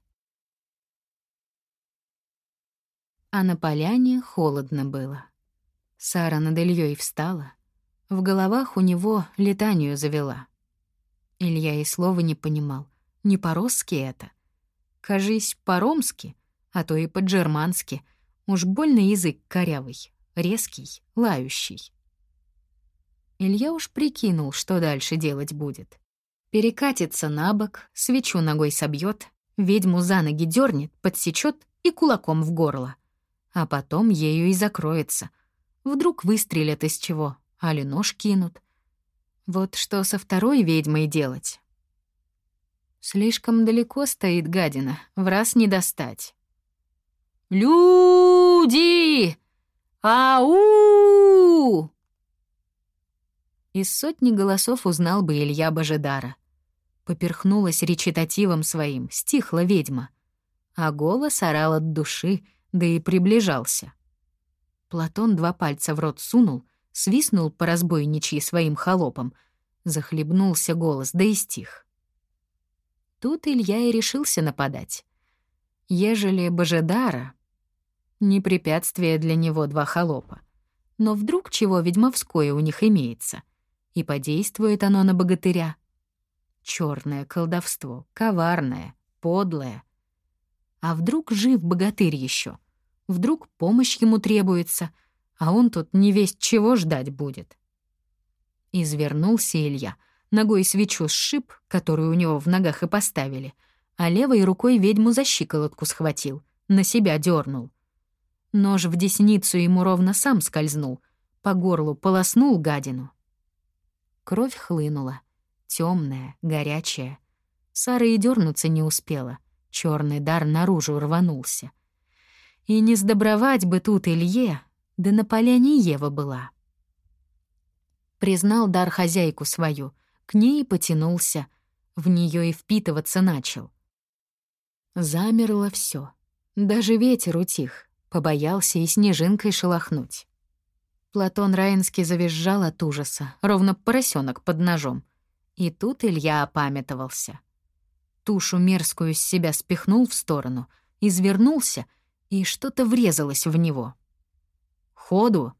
А на поляне холодно было. Сара над Ильей встала. В головах у него летанию завела. Илья и слова не понимал. Не по-русски это. Кажись, по-ромски, а то и по-джермански. Уж больно язык корявый, резкий, лающий. Илья уж прикинул, что дальше делать будет. Перекатится на бок, свечу ногой собьет, ведьму за ноги дернет, подсечет и кулаком в горло а потом ею и закроется. Вдруг выстрелят из чего, али нож кинут. Вот что со второй ведьмой делать? Слишком далеко стоит гадина, в раз не достать. «Люди! Ау!» Из сотни голосов узнал бы Илья Божедара. Поперхнулась речитативом своим, стихла ведьма. А голос орал от души — да и приближался. Платон два пальца в рот сунул, свистнул по разбойничьи своим холопом, захлебнулся голос, да и стих. Тут Илья и решился нападать. Ежели Божедара, не препятствие для него два холопа, но вдруг чего ведьмовское у них имеется, и подействует оно на богатыря. Черное колдовство, коварное, подлое — а вдруг жив богатырь еще? Вдруг помощь ему требуется, а он тут не весть чего ждать будет. Извернулся Илья, ногой свечу сшиб, которую у него в ногах и поставили, а левой рукой ведьму за щиколотку схватил, на себя дернул. Нож в десницу ему ровно сам скользнул, по горлу полоснул гадину. Кровь хлынула, темная, горячая. Сара и дернуться не успела — Черный дар наружу рванулся. И не сдобровать бы тут Илье, да на поляне Ева была. Признал дар хозяйку свою, к ней потянулся, в нее и впитываться начал. Замерло все, даже ветер утих, побоялся и снежинкой шелохнуть. Платон Раинский завизжал от ужаса, ровно поросенок под ножом. И тут Илья опамятовался — тушу мерзкую с себя спихнул в сторону, извернулся, и что-то врезалось в него. «Ходу!»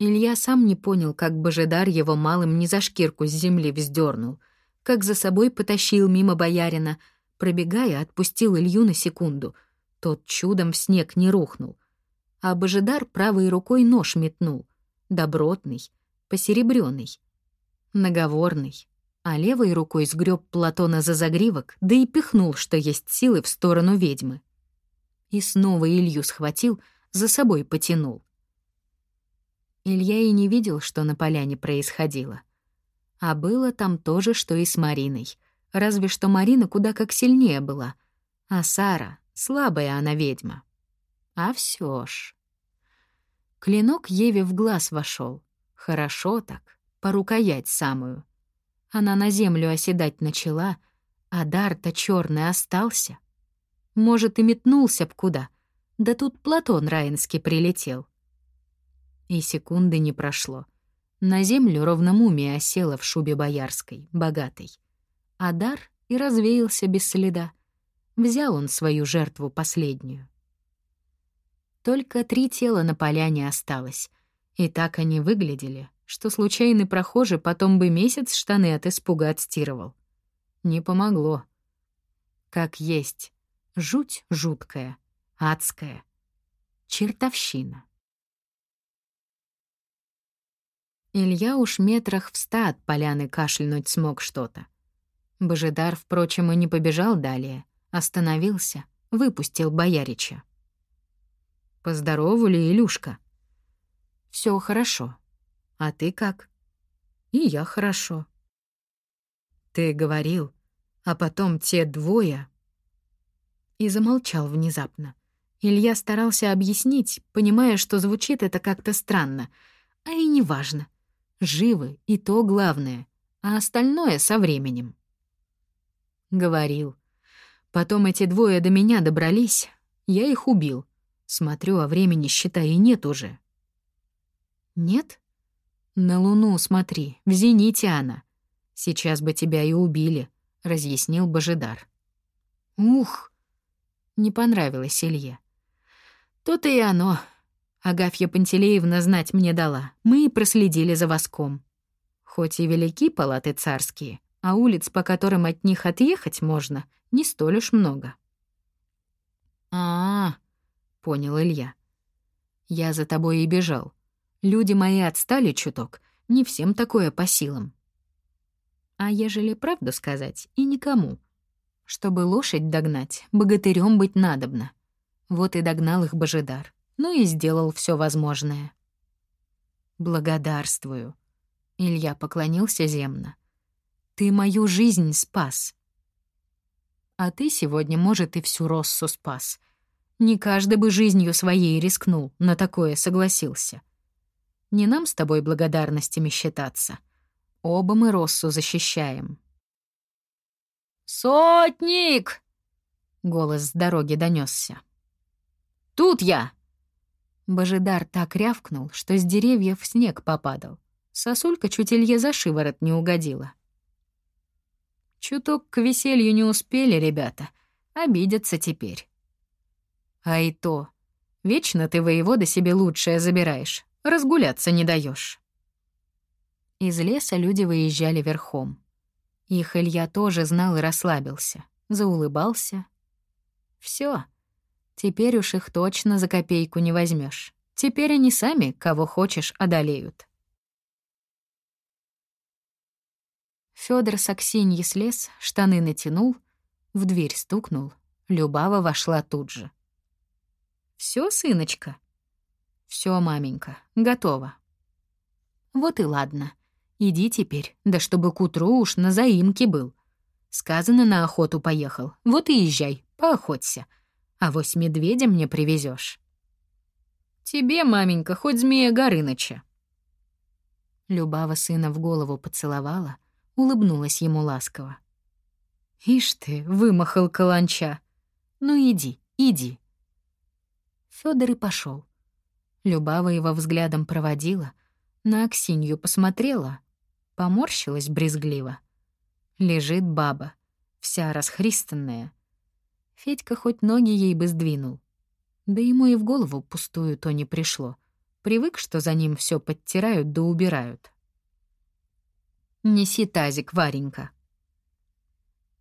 Илья сам не понял, как Божедар его малым не за шкирку с земли вздернул, как за собой потащил мимо боярина, пробегая, отпустил Илью на секунду. Тот чудом в снег не рухнул. А Божедар правой рукой нож метнул. Добротный, посеребрённый, наговорный а левой рукой сгреб Платона за загривок, да и пихнул, что есть силы, в сторону ведьмы. И снова Илью схватил, за собой потянул. Илья и не видел, что на поляне происходило. А было там то же, что и с Мариной. Разве что Марина куда как сильнее была. А Сара, слабая она ведьма. А все ж. Клинок Еве в глаз вошел. Хорошо так, по рукоять самую — она на землю оседать начала, а дар-то чёрный остался. Может, и метнулся б куда, да тут Платон Раинский прилетел. И секунды не прошло. На землю ровно мумия осела в шубе боярской, богатой. А дар и развеялся без следа. Взял он свою жертву последнюю. Только три тела на поляне осталось, и так они выглядели, что случайный прохожий потом бы месяц штаны от испуга отстирывал. Не помогло. Как есть. Жуть жуткая, адская. Чертовщина. Илья уж метрах в ста от поляны кашлянуть смог что-то. Божидар, впрочем, и не побежал далее. Остановился, выпустил боярича. «Поздоровали, Илюшка?» Все хорошо. А ты как? И я хорошо. Ты говорил, а потом те двое... И замолчал внезапно. Илья старался объяснить, понимая, что звучит это как-то странно. А и неважно. Живы, и то главное. А остальное со временем. Говорил. Потом эти двое до меня добрались. Я их убил. Смотрю, а времени, считай, и нет уже. Нет? На луну смотри, в зените она. Сейчас бы тебя и убили, разъяснил Божидар. Ух! Не понравилось Илье. То-то и оно. Агафья Пантелеевна знать мне дала. Мы и проследили за воском. Хоть и велики палаты царские, а улиц, по которым от них отъехать можно, не столь уж много. А, -а, -а понял Илья. Я за тобой и бежал. Люди мои отстали чуток, не всем такое по силам. А ежели правду сказать, и никому. Чтобы лошадь догнать, богатырем быть надобно. Вот и догнал их Божидар, ну и сделал все возможное. «Благодарствую», — Илья поклонился земно. «Ты мою жизнь спас». «А ты сегодня, может, и всю Россу спас. Не каждый бы жизнью своей рискнул, на такое согласился. Не нам с тобой благодарностями считаться. Оба мы Россу защищаем». «Сотник!» — голос с дороги донесся. Тут я!» Божидар так рявкнул, что с деревьев снег попадал. Сосулька чуть Илье за шиворот не угодила. Чуток к веселью не успели ребята. Обидятся теперь. А и то. Вечно ты воевода себе лучшее забираешь. Разгуляться не даешь. Из леса люди выезжали верхом. Их Илья тоже знал и расслабился. Заулыбался. Все. Теперь уж их точно за копейку не возьмешь. Теперь они сами, кого хочешь, одолеют. Фёдор с Аксиньи слез, штаны натянул, в дверь стукнул. Любава вошла тут же. Все, сыночка?» Все, маменька, готово». «Вот и ладно. Иди теперь, да чтобы к утру уж на заимке был. Сказано, на охоту поехал. Вот и езжай, поохоться. А вось медведя мне привезешь. Тебе, маменька, хоть змея Горыныча. Любава сына в голову поцеловала, улыбнулась ему ласково. Ишь ты, вымахал каланча. Ну иди, иди. Фёдор и пошел. Любава его взглядом проводила, на Аксинью посмотрела, поморщилась брезгливо. Лежит баба, вся расхристанная, Федька хоть ноги ей бы сдвинул. Да ему и в голову пустую то не пришло. Привык, что за ним все подтирают да убирают. «Неси тазик, Варенька».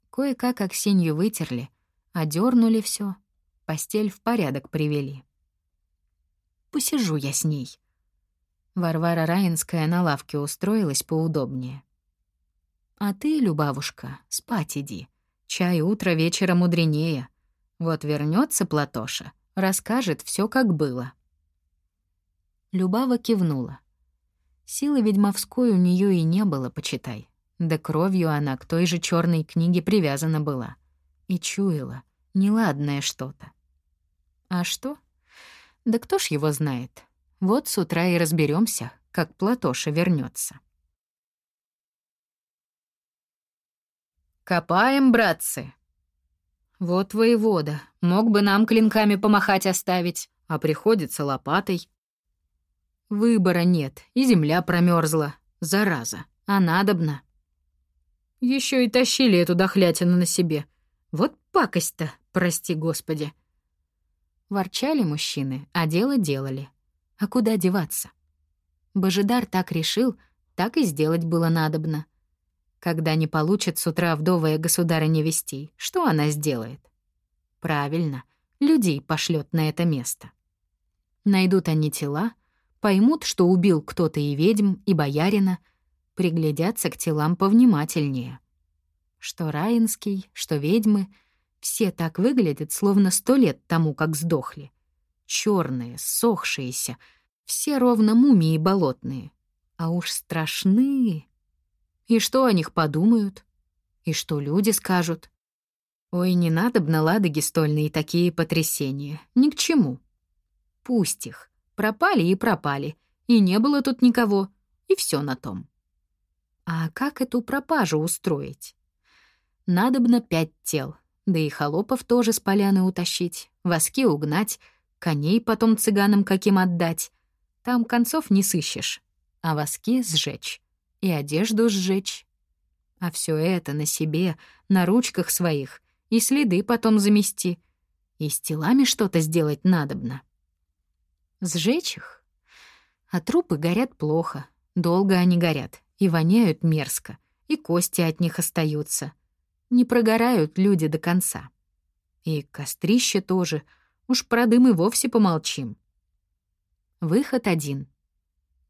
Кое-как Аксинью вытерли, одернули все, постель в порядок привели. «Посижу я с ней». Варвара Раинская на лавке устроилась поудобнее. «А ты, Любавушка, спать иди. Чай утро вечера мудренее. Вот вернется Платоша, расскажет все, как было. Любава кивнула. Силы ведьмовской у нее и не было, почитай. Да кровью она к той же черной книге привязана была. И чуяла, неладное что-то. А что? Да кто ж его знает? Вот с утра и разберемся, как Платоша вернется. «Копаем, братцы!» «Вот воевода, мог бы нам клинками помахать оставить, а приходится лопатой». «Выбора нет, и земля промерзла. Зараза, а надобно». Еще и тащили эту дохлятину на себе. Вот пакость-то, прости господи. Ворчали мужчины, а дело делали. А куда деваться? Божидар так решил, так и сделать было надобно. Когда не получит с утра вдовая государыня вестей, что она сделает? Правильно, людей пошлет на это место. Найдут они тела, поймут, что убил кто-то и ведьм, и боярина, приглядятся к телам повнимательнее. Что Раинский, что ведьмы — все так выглядят, словно сто лет тому, как сдохли. Черные, сохшиеся, все ровно мумии болотные. А уж страшные. И что о них подумают? И что люди скажут? Ой, не надо б на ладоги стольные такие потрясения. Ни к чему. Пусть их. Пропали и пропали. И не было тут никого. И все на том. А как эту пропажу устроить? Надобно пять тел. Да и холопов тоже с поляны утащить, воски угнать, коней потом цыганам каким отдать. Там концов не сыщешь. А воски сжечь. И одежду сжечь. А все это на себе, на ручках своих, и следы потом замести. И с телами что-то сделать надобно. Сжечь их? А трупы горят плохо, долго они горят, и воняют мерзко, и кости от них остаются. Не прогорают люди до конца. И кострище тоже, уж про дым и вовсе помолчим. Выход один.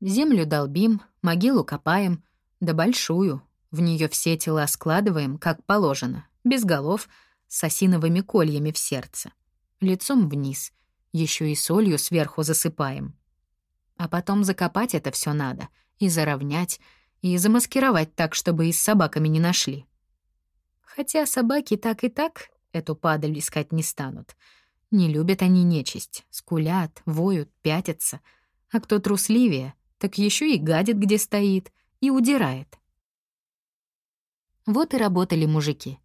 Землю долбим, могилу копаем, да большую, в нее все тела складываем, как положено, без голов, с осиновыми кольями в сердце. Лицом вниз, еще и солью сверху засыпаем. А потом закопать это все надо, и заровнять, и замаскировать так, чтобы и с собаками не нашли. Хотя собаки так и так эту падаль искать не станут. Не любят они нечисть, скулят, воют, пятятся. А кто трусливее, так еще и гадит, где стоит, и удирает. Вот и работали мужики.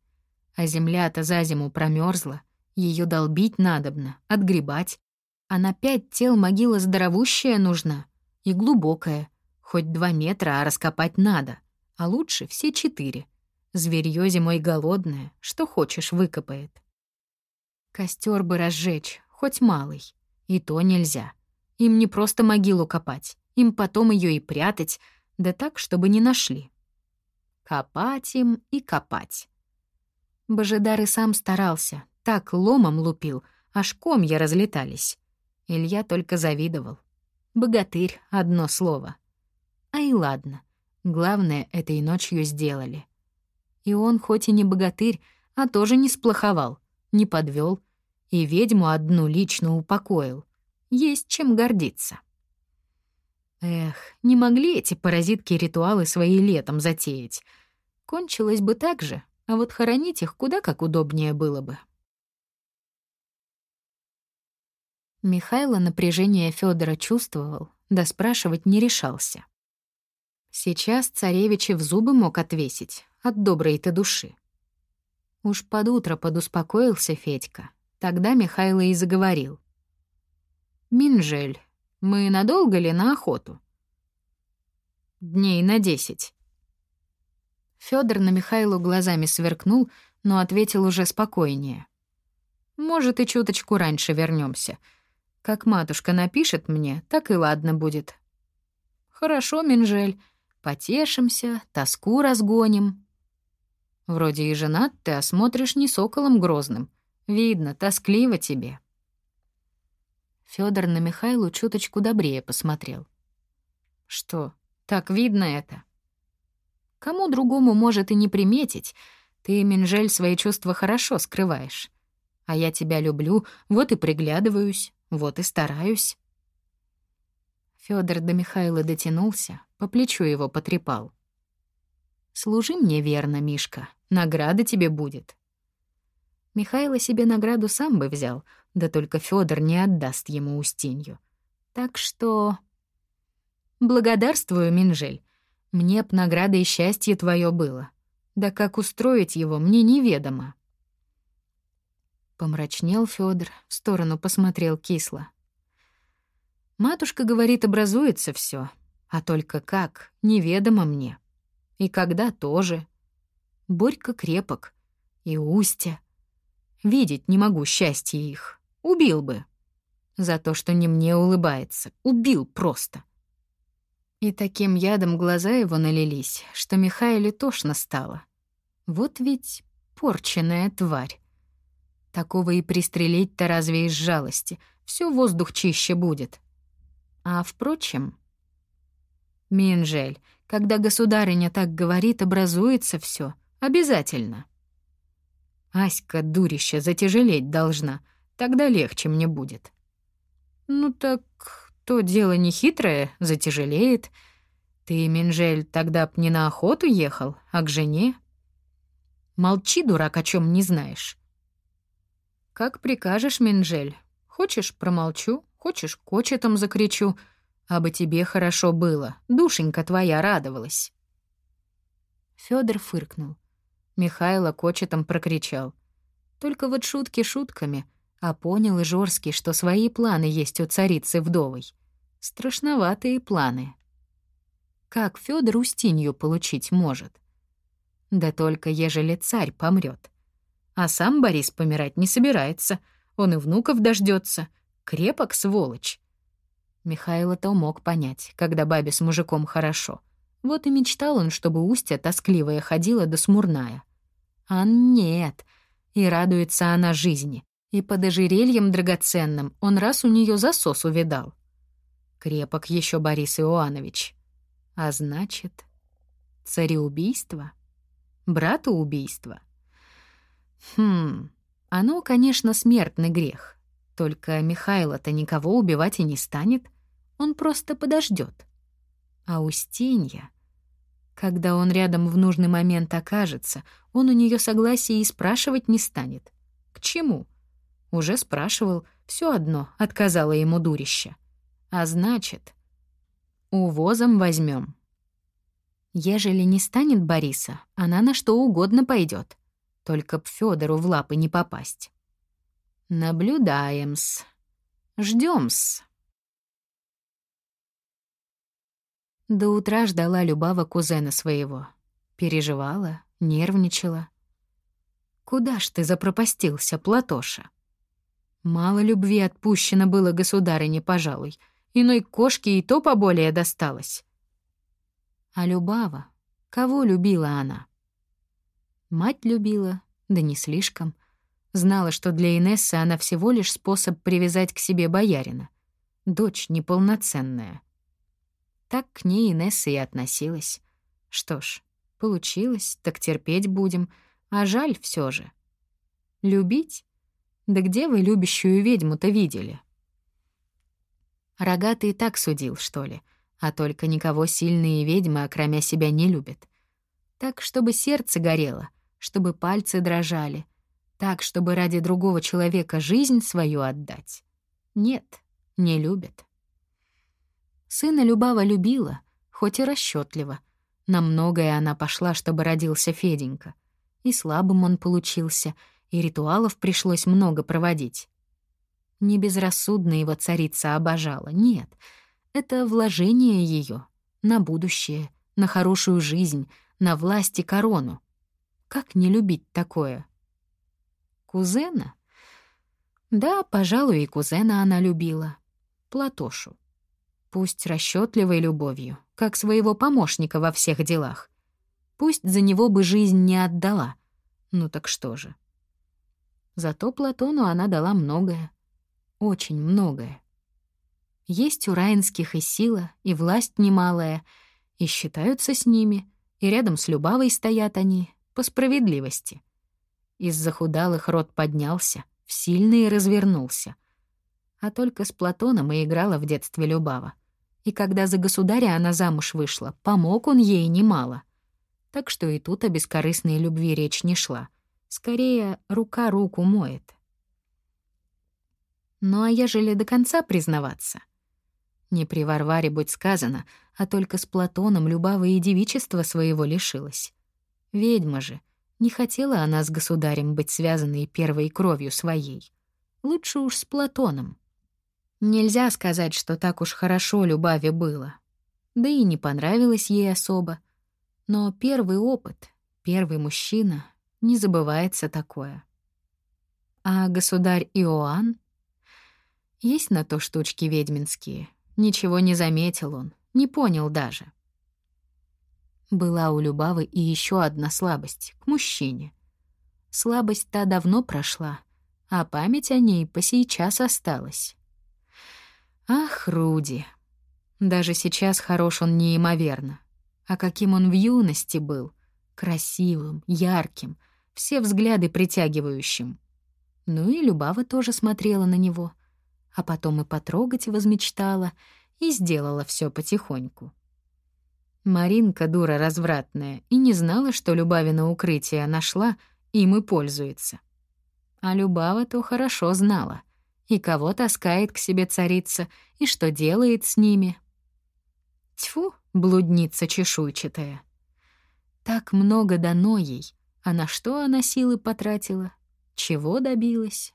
А земля-то за зиму промерзла, ее долбить надобно, отгребать. А на пять тел могила здоровущая нужна и глубокая. Хоть два метра, а раскопать надо. А лучше все четыре. Зверьё зимой голодное, что хочешь выкопает. Костер бы разжечь, хоть малый. И то нельзя. Им не просто могилу копать, им потом ее и прятать, да так, чтобы не нашли. Копать им и копать. Божидар и сам старался, так ломом лупил, аж комья разлетались. Илья только завидовал. Богатырь — одно слово. А и ладно, главное, этой ночью сделали. И он хоть и не богатырь, а тоже не сплоховал, не подвел и ведьму одну лично упокоил. Есть чем гордиться. Эх, не могли эти паразитки ритуалы свои летом затеять. Кончилось бы так же, а вот хоронить их куда как удобнее было бы. Михайло напряжение Федора чувствовал, да спрашивать не решался. Сейчас царевичи в зубы мог отвесить от доброй-то души. Уж под утро подуспокоился Федька. Тогда Михайло и заговорил. «Минжель, мы надолго ли на охоту?» «Дней на десять». Фёдор на Михайлу глазами сверкнул, но ответил уже спокойнее. «Может, и чуточку раньше вернемся. Как матушка напишет мне, так и ладно будет». «Хорошо, Минжель, потешимся, тоску разгоним». «Вроде и женат ты, а смотришь не соколом грозным. Видно, тоскливо тебе». Фёдор на Михайлу чуточку добрее посмотрел. «Что, так видно это?» «Кому другому может и не приметить. Ты, Минжель, свои чувства хорошо скрываешь. А я тебя люблю, вот и приглядываюсь, вот и стараюсь». Фёдор до Михайла дотянулся, по плечу его потрепал. «Служи мне верно, Мишка, награда тебе будет». Михайло себе награду сам бы взял, да только Федор не отдаст ему Устинью. Так что... Благодарствую, Минжель. Мне б награда счастье твое было. Да как устроить его, мне неведомо. Помрачнел Федор, в сторону посмотрел кисло. Матушка говорит, образуется все, а только как, неведомо мне. И когда тоже. Борька крепок, и Устя. Видеть не могу счастья их. Убил бы. За то, что не мне улыбается. Убил просто. И таким ядом глаза его налились, что Михаиле тошно стало. Вот ведь порченная тварь. Такого и пристрелить-то разве из жалости. Всё воздух чище будет. А впрочем... Минжель, когда государыня так говорит, образуется всё Обязательно. Аська, дурища, затяжелеть должна — Тогда легче мне будет. Ну так то дело не хитрое, затяжелеет. Ты, Минжель, тогда б не на охоту ехал, а к жене? Молчи, дурак, о чем не знаешь. Как прикажешь, Минжель. Хочешь, промолчу, хочешь, кочетом закричу. А бы тебе хорошо было, душенька твоя радовалась. Федор фыркнул. Михайло кочетом прокричал. Только вот шутки шутками, а понял и Жорский, что свои планы есть у царицы вдовой. Страшноватые планы. Как Федор Устинью получить может? Да только ежели царь помрет. А сам Борис помирать не собирается. Он и внуков дождется. Крепок, сволочь. Михайло-то мог понять, когда бабе с мужиком хорошо. Вот и мечтал он, чтобы Устья тоскливая ходила да смурная. А нет, и радуется она жизни. И под ожерельем драгоценным он раз у нее засос увидал. Крепок еще Борис Иоанович. А значит, цареубийство? Брата убийство? Хм, оно, конечно, смертный грех. Только Михайло-то никого убивать и не станет. Он просто подождет. А Устинья... Когда он рядом в нужный момент окажется, он у нее согласия и спрашивать не станет. К чему? Уже спрашивал, все одно отказала ему дурище. А значит, Увозом возьмем. Ежели не станет Бориса, она на что угодно пойдет. Только б Федору в лапы не попасть. Наблюдаем-с. Ждем-с. До утра ждала Любава кузена своего. Переживала, нервничала. «Куда ж ты запропастился, Платоша?» Мало любви отпущено было государыне, пожалуй — Иной кошке и то поболее досталось. А Любава? Кого любила она? Мать любила, да не слишком. Знала, что для Инессы она всего лишь способ привязать к себе боярина. Дочь неполноценная. Так к ней Инесса и относилась. Что ж, получилось, так терпеть будем, а жаль все же. Любить? Да где вы любящую ведьму-то видели? Рогатый так судил, что ли, а только никого сильные ведьмы, окромя себя, не любят. Так, чтобы сердце горело, чтобы пальцы дрожали, так, чтобы ради другого человека жизнь свою отдать. Нет, не любят. Сына Любава любила, хоть и расчетливо. На многое она пошла, чтобы родился Феденька. И слабым он получился, и ритуалов пришлось много проводить. Не безрассудно его царица обожала, нет. Это вложение ее на будущее, на хорошую жизнь, на власть и корону. Как не любить такое? Кузена? Да, пожалуй, и кузена она любила. Платошу. Пусть расчетливой любовью, как своего помощника во всех делах. Пусть за него бы жизнь не отдала. Ну так что же? Зато Платону она дала многое очень многое. Есть у Раинских и сила, и власть немалая, и считаются с ними, и рядом с Любавой стоят они, по справедливости. Из захудалых рот поднялся, в сильные развернулся. А только с Платоном и играла в детстве Любава. И когда за государя она замуж вышла, помог он ей немало. Так что и тут о бескорыстной любви речь не шла. Скорее, рука руку моет. Ну а ежели до конца признаваться? Не при Варваре будь сказано, а только с Платоном Любава и девичества своего лишилась. Ведьма же, не хотела она с государем быть связанной первой кровью своей. Лучше уж с Платоном. Нельзя сказать, что так уж хорошо Любаве было. Да и не понравилось ей особо. Но первый опыт, первый мужчина, не забывается такое. А государь Иоанн есть на то штучки ведьминские. Ничего не заметил он, не понял даже. Была у Любавы и еще одна слабость — к мужчине. Слабость та давно прошла, а память о ней по сейчас осталась. Ах, Руди! Даже сейчас хорош он неимоверно. А каким он в юности был! Красивым, ярким, все взгляды притягивающим. Ну и Любава тоже смотрела на него — а потом и потрогать возмечтала, и сделала все потихоньку. Маринка, дура развратная, и не знала, что Любавина укрытие нашла, им и пользуется. А Любава то хорошо знала. И кого таскает к себе царица, и что делает с ними. Тьфу, блудница чешуйчатая. Так много дано ей, а на что она силы потратила? Чего добилась?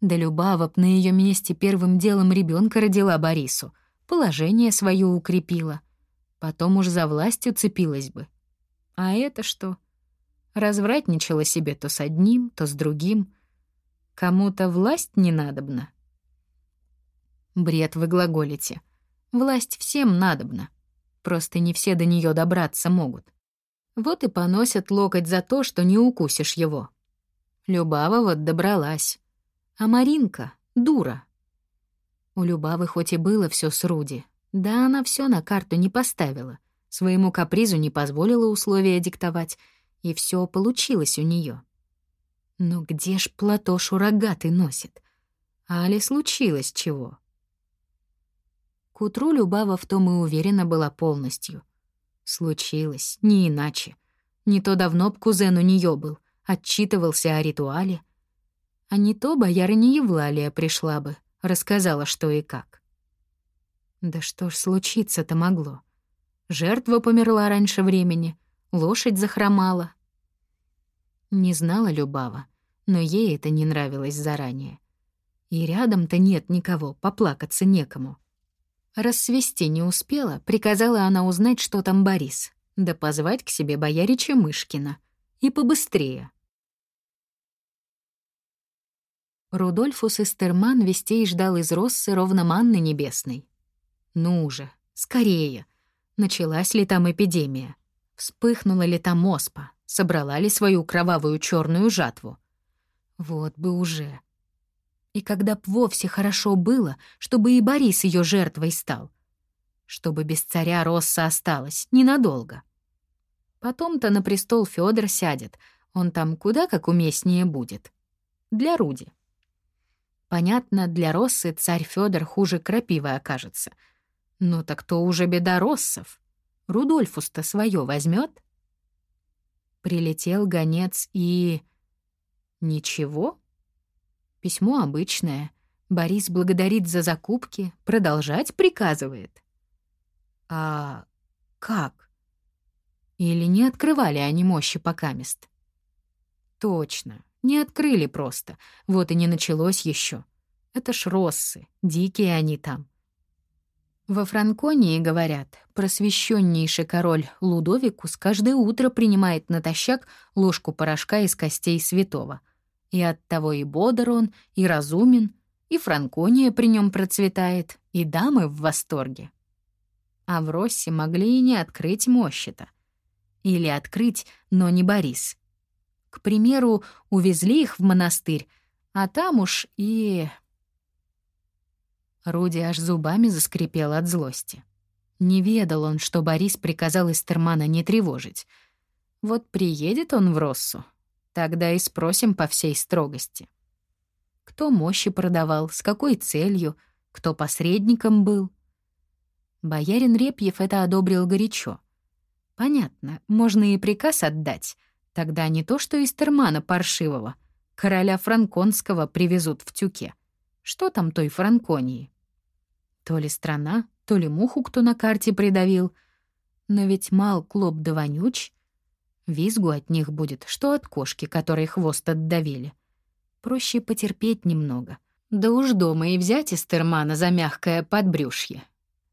Да Любава б на ее месте первым делом ребенка родила Борису, положение свое укрепила. Потом уж за власть уцепилась бы. А это что? Развратничала себе то с одним, то с другим. Кому-то власть не надобна. Бред вы глаголите. Власть всем надобна. Просто не все до нее добраться могут. Вот и поносят локоть за то, что не укусишь его. Любава вот добралась. А Маринка — дура. У Любавы хоть и было все с Руди, да она все на карту не поставила, своему капризу не позволила условия диктовать, и все получилось у нее. Но где ж платошу рогатый носит? А ли случилось чего? К утру Любава в том и уверена была полностью. Случилось, не иначе. Не то давно б кузен у нее был, отчитывался о ритуале — а не то боярыня Евлалия пришла бы, рассказала, что и как. Да что ж случиться-то могло? Жертва померла раньше времени, лошадь захромала. Не знала Любава, но ей это не нравилось заранее. И рядом-то нет никого, поплакаться некому. Рассвести не успела, приказала она узнать, что там Борис, да позвать к себе боярича Мышкина. И побыстрее. Рудольфус Эстерман вестей ждал из Россы ровно манны небесной. Ну же, скорее. Началась ли там эпидемия? Вспыхнула ли там оспа? Собрала ли свою кровавую черную жатву? Вот бы уже. И когда б вовсе хорошо было, чтобы и Борис ее жертвой стал. Чтобы без царя Росса осталась, ненадолго. Потом-то на престол Федор сядет, он там куда как уместнее будет. Для Руди. Понятно, для Россы царь Федор хуже крапивы окажется. Но так то уже беда Россов. Рудольфус-то свое возьмет. Прилетел гонец и... Ничего? Письмо обычное. Борис благодарит за закупки, продолжать приказывает. А как? Или не открывали они мощи покамест? Точно, не открыли просто, вот и не началось еще. Это ж россы, дикие они там. Во Франконии, говорят, просвещеннейший король Лудовикус каждое утро принимает натощак ложку порошка из костей святого. И оттого и бодр он, и разумен, и Франкония при нем процветает, и дамы в восторге. А в Россе могли и не открыть мощи-то. Или открыть, но не Борис. К примеру, увезли их в монастырь, а там уж и... Руди аж зубами заскрипел от злости. Не ведал он, что Борис приказал Эстермана не тревожить. Вот приедет он в Россу, тогда и спросим по всей строгости. Кто мощи продавал, с какой целью, кто посредником был. Боярин Репьев это одобрил горячо. Понятно, можно и приказ отдать — Тогда не то что из паршивого, короля Франконского привезут в тюке. Что там той Франконии? То ли страна, то ли муху кто на карте придавил. Но ведь мал клоп да вонюч. Визгу от них будет, что от кошки, которой хвост отдавили. Проще потерпеть немного. Да уж дома и взять из Термана за мягкое подбрюшье.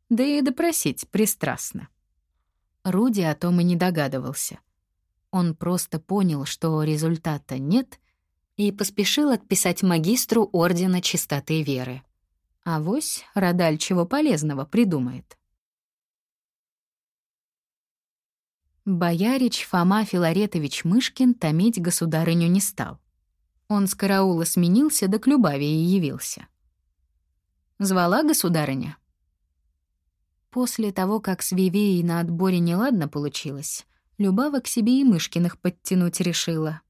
Да и допросить пристрастно. Руди о том и не догадывался. Он просто понял, что результата нет, и поспешил отписать магистру Ордена Чистоты Веры. Авось Радаль чего полезного придумает. Боярич Фома Филаретович Мышкин томить государыню не стал. Он с караула сменился, да к Любавии явился. Звала государыня. После того, как с Вивеей на отборе неладно получилось, Любава к себе и Мышкиных подтянуть решила.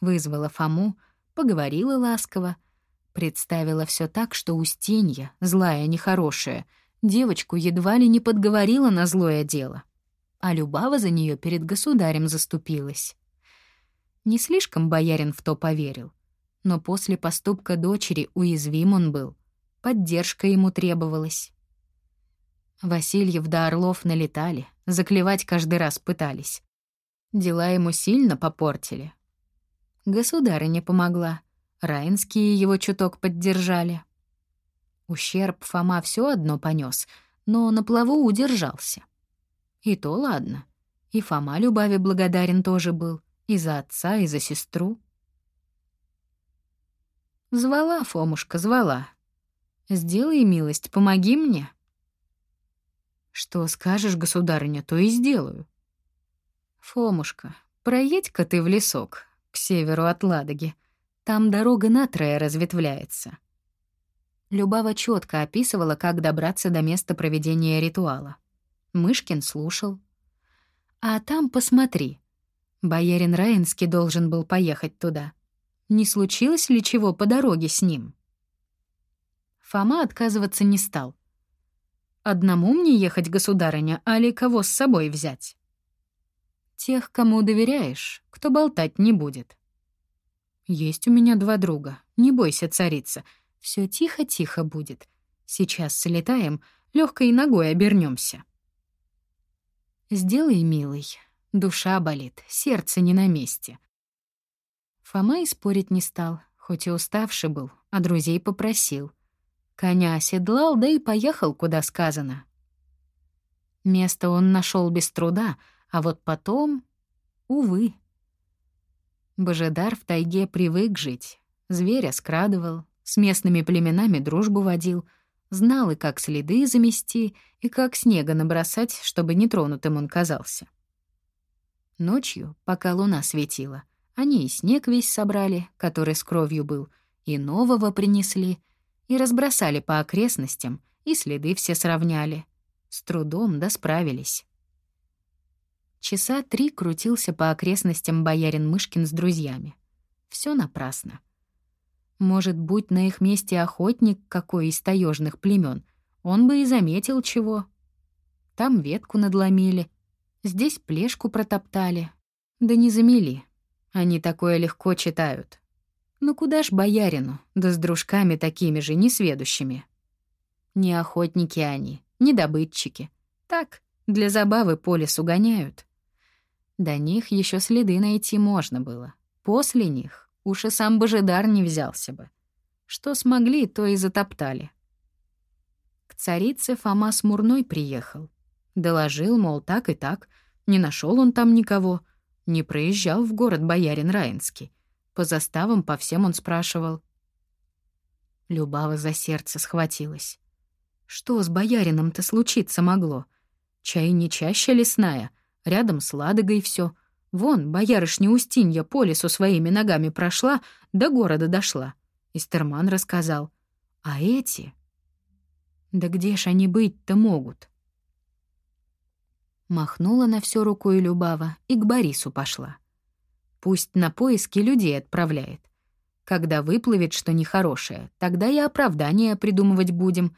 Вызвала Фому, поговорила ласково, представила все так, что Устинья, злая, нехорошая, девочку едва ли не подговорила на злое дело. а Любава за нее перед государем заступилась. Не слишком боярин в то поверил, но после поступка дочери уязвим он был, поддержка ему требовалась. Васильев да Орлов налетали, заклевать каждый раз пытались. Дела ему сильно попортили. Государыня помогла, Раинские его чуток поддержали. Ущерб Фома все одно понес, но на плаву удержался. И то ладно. И Фома Любави благодарен тоже был. И за отца, и за сестру. Звала, Фомушка, звала. Сделай милость, помоги мне. Что скажешь, государыня, то и сделаю. Фомушка, проедь-ка ты в лесок, к северу от Ладоги. Там дорога натрое разветвляется. Любава четко описывала, как добраться до места проведения ритуала. Мышкин слушал. «А там посмотри. Боярин Раинский должен был поехать туда. Не случилось ли чего по дороге с ним?» Фома отказываться не стал. «Одному мне ехать, государыня, а ли кого с собой взять?» «Тех, кому доверяешь, кто болтать не будет». «Есть у меня два друга. Не бойся, царица. Все тихо-тихо будет. Сейчас слетаем, легкой ногой обернемся. Сделай, милый. Душа болит, сердце не на месте. Фома и спорить не стал, хоть и уставший был, а друзей попросил. Коня оседлал, да и поехал, куда сказано. Место он нашел без труда, а вот потом, увы. Божедар в тайге привык жить, зверя скрадывал, с местными племенами дружбу водил, знал и как следы замести, и как снега набросать, чтобы нетронутым он казался. Ночью, пока луна светила, они и снег весь собрали, который с кровью был, и нового принесли, и разбросали по окрестностям, и следы все сравняли. С трудом да справились. Часа три крутился по окрестностям боярин Мышкин с друзьями. Все напрасно. Может, будь на их месте охотник какой из таежных племен, он бы и заметил чего. Там ветку надломили, здесь плешку протоптали. Да не замели. Они такое легко читают. Ну куда ж боярину, да с дружками такими же, несведущими. Не охотники они, не добытчики. Так, для забавы по лесу гоняют. До них еще следы найти можно было. После них Уж и сам Божидар не взялся бы. Что смогли, то и затоптали. К царице Фома Смурной приехал. Доложил, мол, так и так. Не нашел он там никого. Не проезжал в город боярин Раинский. По заставам по всем он спрашивал. Любава за сердце схватилась. Что с боярином-то случиться могло? Чай не чаще лесная, рядом с Ладогой все. Вон, боярышня Устинья по лесу своими ногами прошла, до города дошла. Истерман рассказал. А эти? Да где ж они быть-то могут? Махнула на всё рукой Любава и к Борису пошла. Пусть на поиски людей отправляет. Когда выплывет что нехорошее, тогда и оправдание придумывать будем.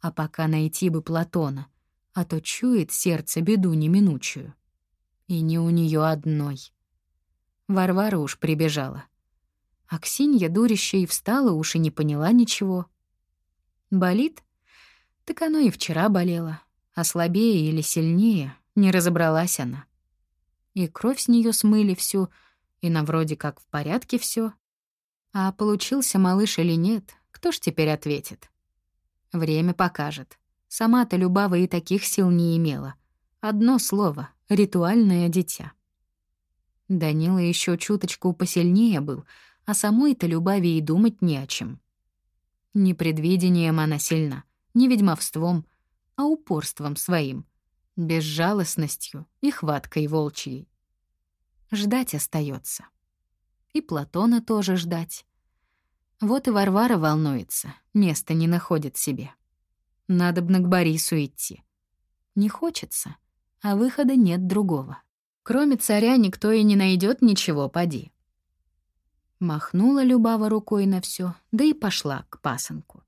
А пока найти бы Платона, а то чует сердце беду неминучую. И не у нее одной. Варвара уж прибежала. Аксинья дурище и встала, уж и не поняла ничего. Болит? Так оно и вчера болело. А слабее или сильнее не разобралась она. И кровь с нее смыли всю, и на вроде как в порядке все. А получился малыш или нет, кто ж теперь ответит? Время покажет. Сама-то Любава и таких сил не имела. Одно слово ритуальное дитя. Данила еще чуточку посильнее был, а самой-то Любави и думать не о чем. Не предвидением она сильна, не ведьмовством, а упорством своим, безжалостностью и хваткой волчьей. Ждать остается. И Платона тоже ждать. Вот и Варвара волнуется, места не находит себе. Надобно к Борису идти. Не хочется — а выхода нет другого. Кроме царя никто и не найдет ничего, поди. Махнула Любава рукой на все, да и пошла к пасынку.